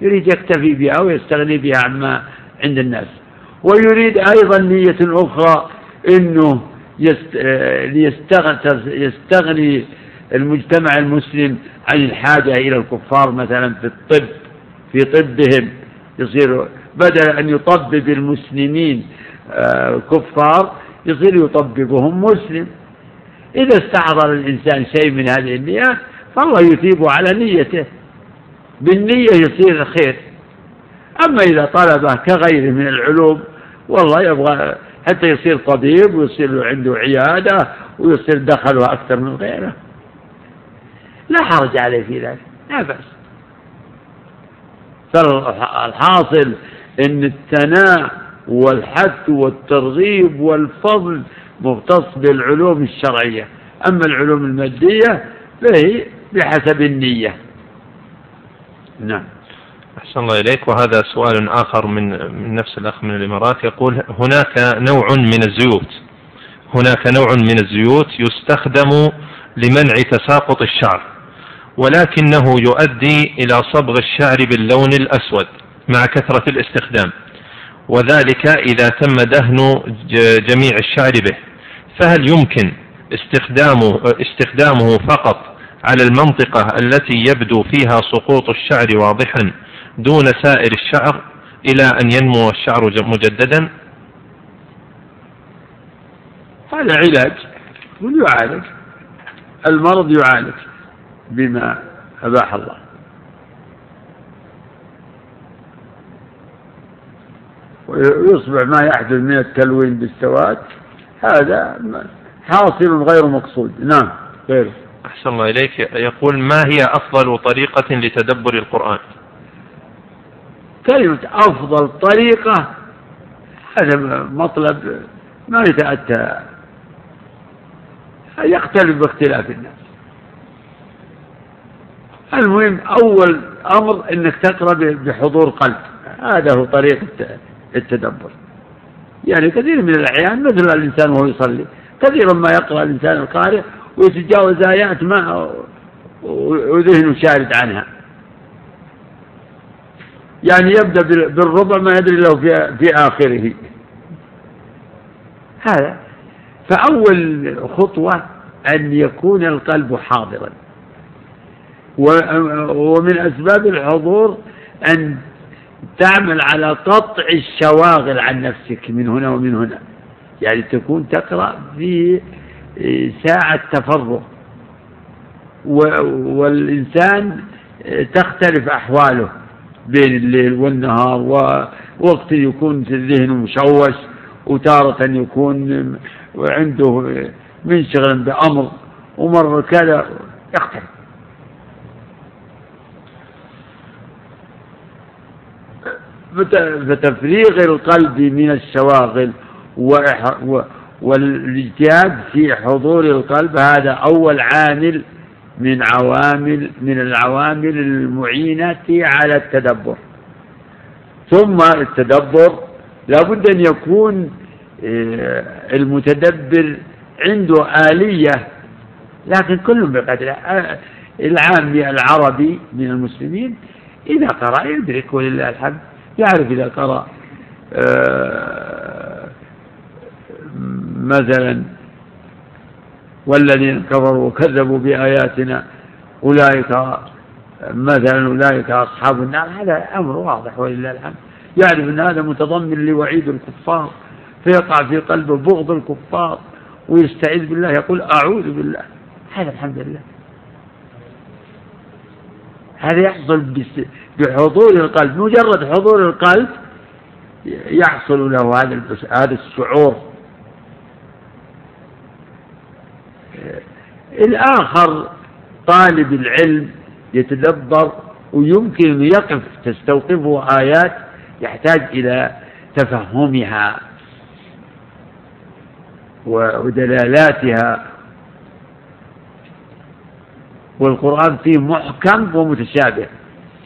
يريد يكتفي بها ويستغني بها عما عند الناس. ويريد أيضا نية أخرى أنه يستغني المجتمع المسلم عن الحاجة إلى الكفار مثلا في الطب في طبهم يصير بدل أن يطبب المسلمين آه، كفار يصير يطببهم مسلم. إذا استحضر الإنسان شيء من هذه النية فالله يثيبه على نيته. بالنية يصير الخير أما إذا طلبه كغيره من العلوم والله يبغى حتى يصير طبيب ويصير عنده عيادة ويصير دخله أكثر من غيره. لا حرج عليه في ذلك. لا بأس. فالحاصل إن الثناء والحث والترغيب والفضل مختص بالعلوم الشرعية. أما العلوم المادية فهي بحسب النية. نعم. أحسن الله إليك. وهذا سؤال آخر من من نفس الأخ من الإمارات. يقول هناك نوع من الزيوت. هناك نوع من الزيوت يستخدم لمنع تساقط الشعر. ولكنه يؤدي إلى صبغ الشعر باللون الأسود مع كثرة الاستخدام. وذلك إذا تم دهن جميع الشعر به. فهل يمكن استخدامه استخدامه فقط على المنطقة التي يبدو فيها سقوط الشعر واضحا دون سائر الشعر إلى أن ينمو الشعر مجددا؟ هذا علاج ويعالج المرض يعالج. بما أباح الله. ويصبح ما يحدث من التلوين بالسواد هذا حاصل غير مقصود. نعم. غيره أحسن الله إليك. يقول ما هي أفضل طريقة لتدبر القرآن؟ كلمة أفضل طريقة هذا مطلب ما يتأتى. يختلف باختلاف الناس. المهم أول أمر أنك تقرأ بحضور قلب. هذا هو طريقة التدبر. يعني كثير من الأحيان مثل الإنسان وهو يصلي. كثيرا ما يقرأ الإنسان القارئ ويتجاوز آيات ما وذهنه شارد عنها. يعني يبدأ بالربع ما يدري له في, في آخره. هذا. فأول خطوة أن يكون القلب حاضرا. ومن أسباب الحضور أن تعمل على قطع الشواغل عن نفسك من هنا ومن هنا. يعني تكون تقرأ في ساعة تفرغ. والإنسان تختلف أحواله بين الليل والنهار ووقت يكون ذهنه مشوش وتارة يكون عنده منشغل بأمر ومر كذا يختلف فتفريغ القلب من الشواغل والاجتهاد في حضور القلب هذا أول عامل من عوامل من العوامل المعينة على التدبر. ثم التدبر لابد أن يكون آه، المتدبر عنده آلية لكن كل بقدر آه، العامي العربي من المسلمين إذا قرأ يدرك ولله الحمد. يعرف إذا قرأ آه، مثلا والذين كفروا وكذبوا بآياتنا أولئك مثلا أولئك أصحاب النار هذا أمر واضح ولله الحمد. يعرف أن هذا متضمن لوعيد الكفار فيقع في قلبه بغض الكفار ويستعيذ بالله يقول أعوذ بالله. هذا الحمد لله. هذا يحصل بحضور القلب مجرد حضور القلب يحصل له هذا هذا الشعور. الآخر طالب العلم يتدبر ويمكن يقف تستوقفه آيات يحتاج إلى تفهمها ودلالاتها والقرآن فيه محكم ومتشابه.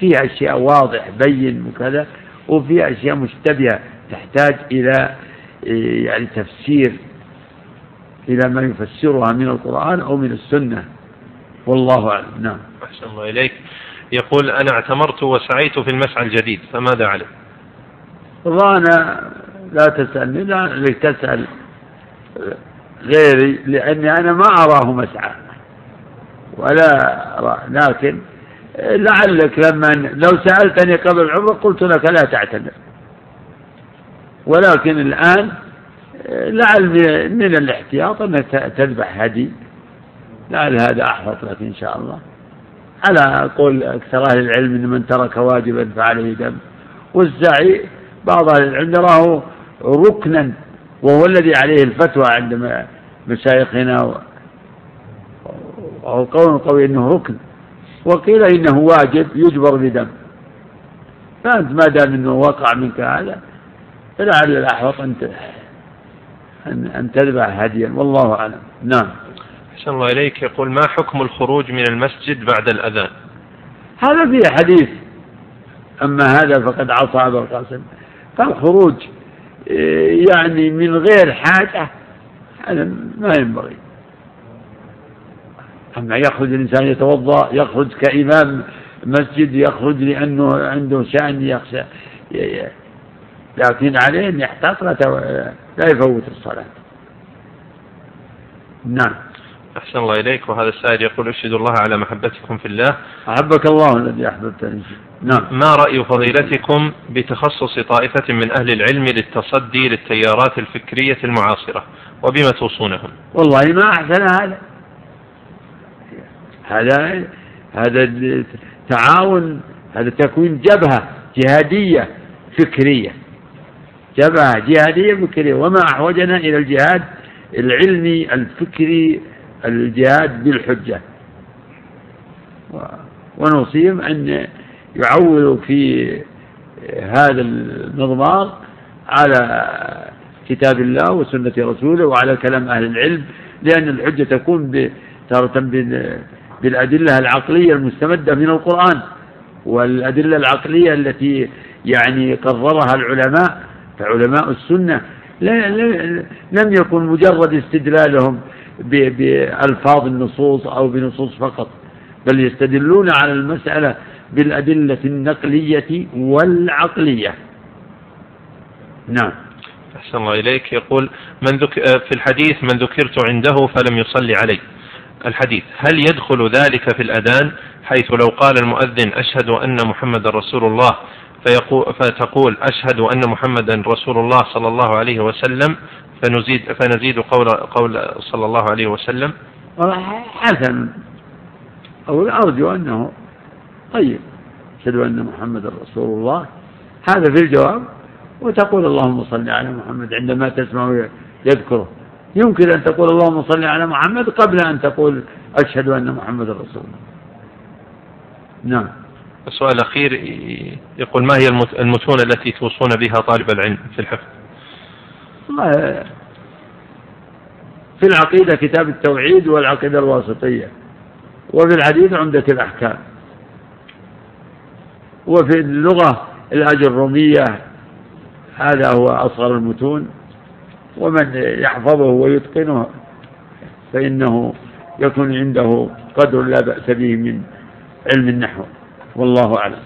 فيه أشياء واضح بين وكذا وفيه أشياء مشتبهة تحتاج إلى يعني تفسير إلى ما يفسرها من القرآن أو من السنة. والله أعلم. نعم. أحسن الله إليك. يقول أنا اعتمرت وسعيت في المسعى الجديد فماذا عليه والله أنا لا تسألني لا لتسأل غيري لأني أنا ما أراه مسعى. ولا لكن لعلك لما لو سألتني قبل العمر قلت لك لا تعتذر. ولكن الآن لعل من الاحتياط أنك تذبح هدي. لعل هذا أحوط لك إن شاء الله. على قول أكثر أهل العلم أن من ترك واجبا فعليه دم. والسعي بعض أهل العلم يراه ركنا. وهو الذي عليه الفتوى عند مشايخنا وهو قول قوي إنه ركن. وقيل إنه واجب يجبر بدم فأنت ما دام إنه وقع منك هذا فلعل الأحوط أن أن أن تذبح هديا. والله أعلم. نعم. أحسن الله إليك. يقول ما حكم الخروج من المسجد بعد الأذان؟ هذا فيه حديث. أما هذا فقد عصى أبا القاسم. فالخروج إيه، يعني من غير حاجة هذا ما ينبغي. أما يخرج الإنسان يتوضأ يخرج كإمام مسجد يخرج لأنه عنده شأن يخشى لكن عليه أن يحتاط لا يفوت الصلاة. نعم. أحسن الله إليك وهذا السائل يقول أشهد الله على محبتكم في الله. أحبك الله الذي أحببتني نعم. ما رأي فضيلتكم بتخصص طائفة من أهل العلم للتصدي للتيارات الفكرية المعاصرة وبما توصونهم؟ والله ما أحسن هذا. هذا هذا تعاون هذا تكوين جبهة جهادية فكرية. جبهة جهادية فكرية. وما أحوجنا إلى الجهاد العلمي الفكري الجهاد بالحجة. ونوصيهم أن يعولوا في هذا المضمار على كتاب الله وسنة رسوله وعلى كلام أهل العلم لأن الحجة تكون تارة بالأدلة العقلية المستمدة من القرآن والأدلة العقلية التي يعني قررها العلماء فعلماء السنة لم يكن مجرد استدلالهم بألفاظ النصوص أو بنصوص فقط بل يستدلون على المسألة بالأدلة النقلية والعقلية. نعم. أحسن الله إليك. يقول من ذك... في الحديث من ذكرت عنده فلم يصلي علي الحديث. هل يدخل ذلك في الأذان؟ حيث لو قال المؤذن أشهد أن محمد رسول الله فيقول فتقول أشهد أن محمدا رسول الله صلى الله عليه وسلم فنزيد فنزيد قول قول صلى الله عليه وسلم. حسن أو أرجو أنه طيب. أشهد أن محمد رسول الله. هذا في الجواب. وتقول اللهم صل على محمد عندما تسمع يذكره يمكن أن تقول اللهم صل على محمد قبل أن تقول أشهد أن محمد رسول الله. نعم. السؤال الأخير يقول ما هي المتون التي توصون بها طالب العلم في الحفظ؟ في العقيدة كتاب التوحيد والعقيدة الواسطية وفي الحديث عمدة الأحكام وفي اللغة الأجرمية هذا هو أصغر المتون. ومن يحفظه ويتقنه فإنه يكون عنده قدر لا بأس به من علم النحو. والله أعلم.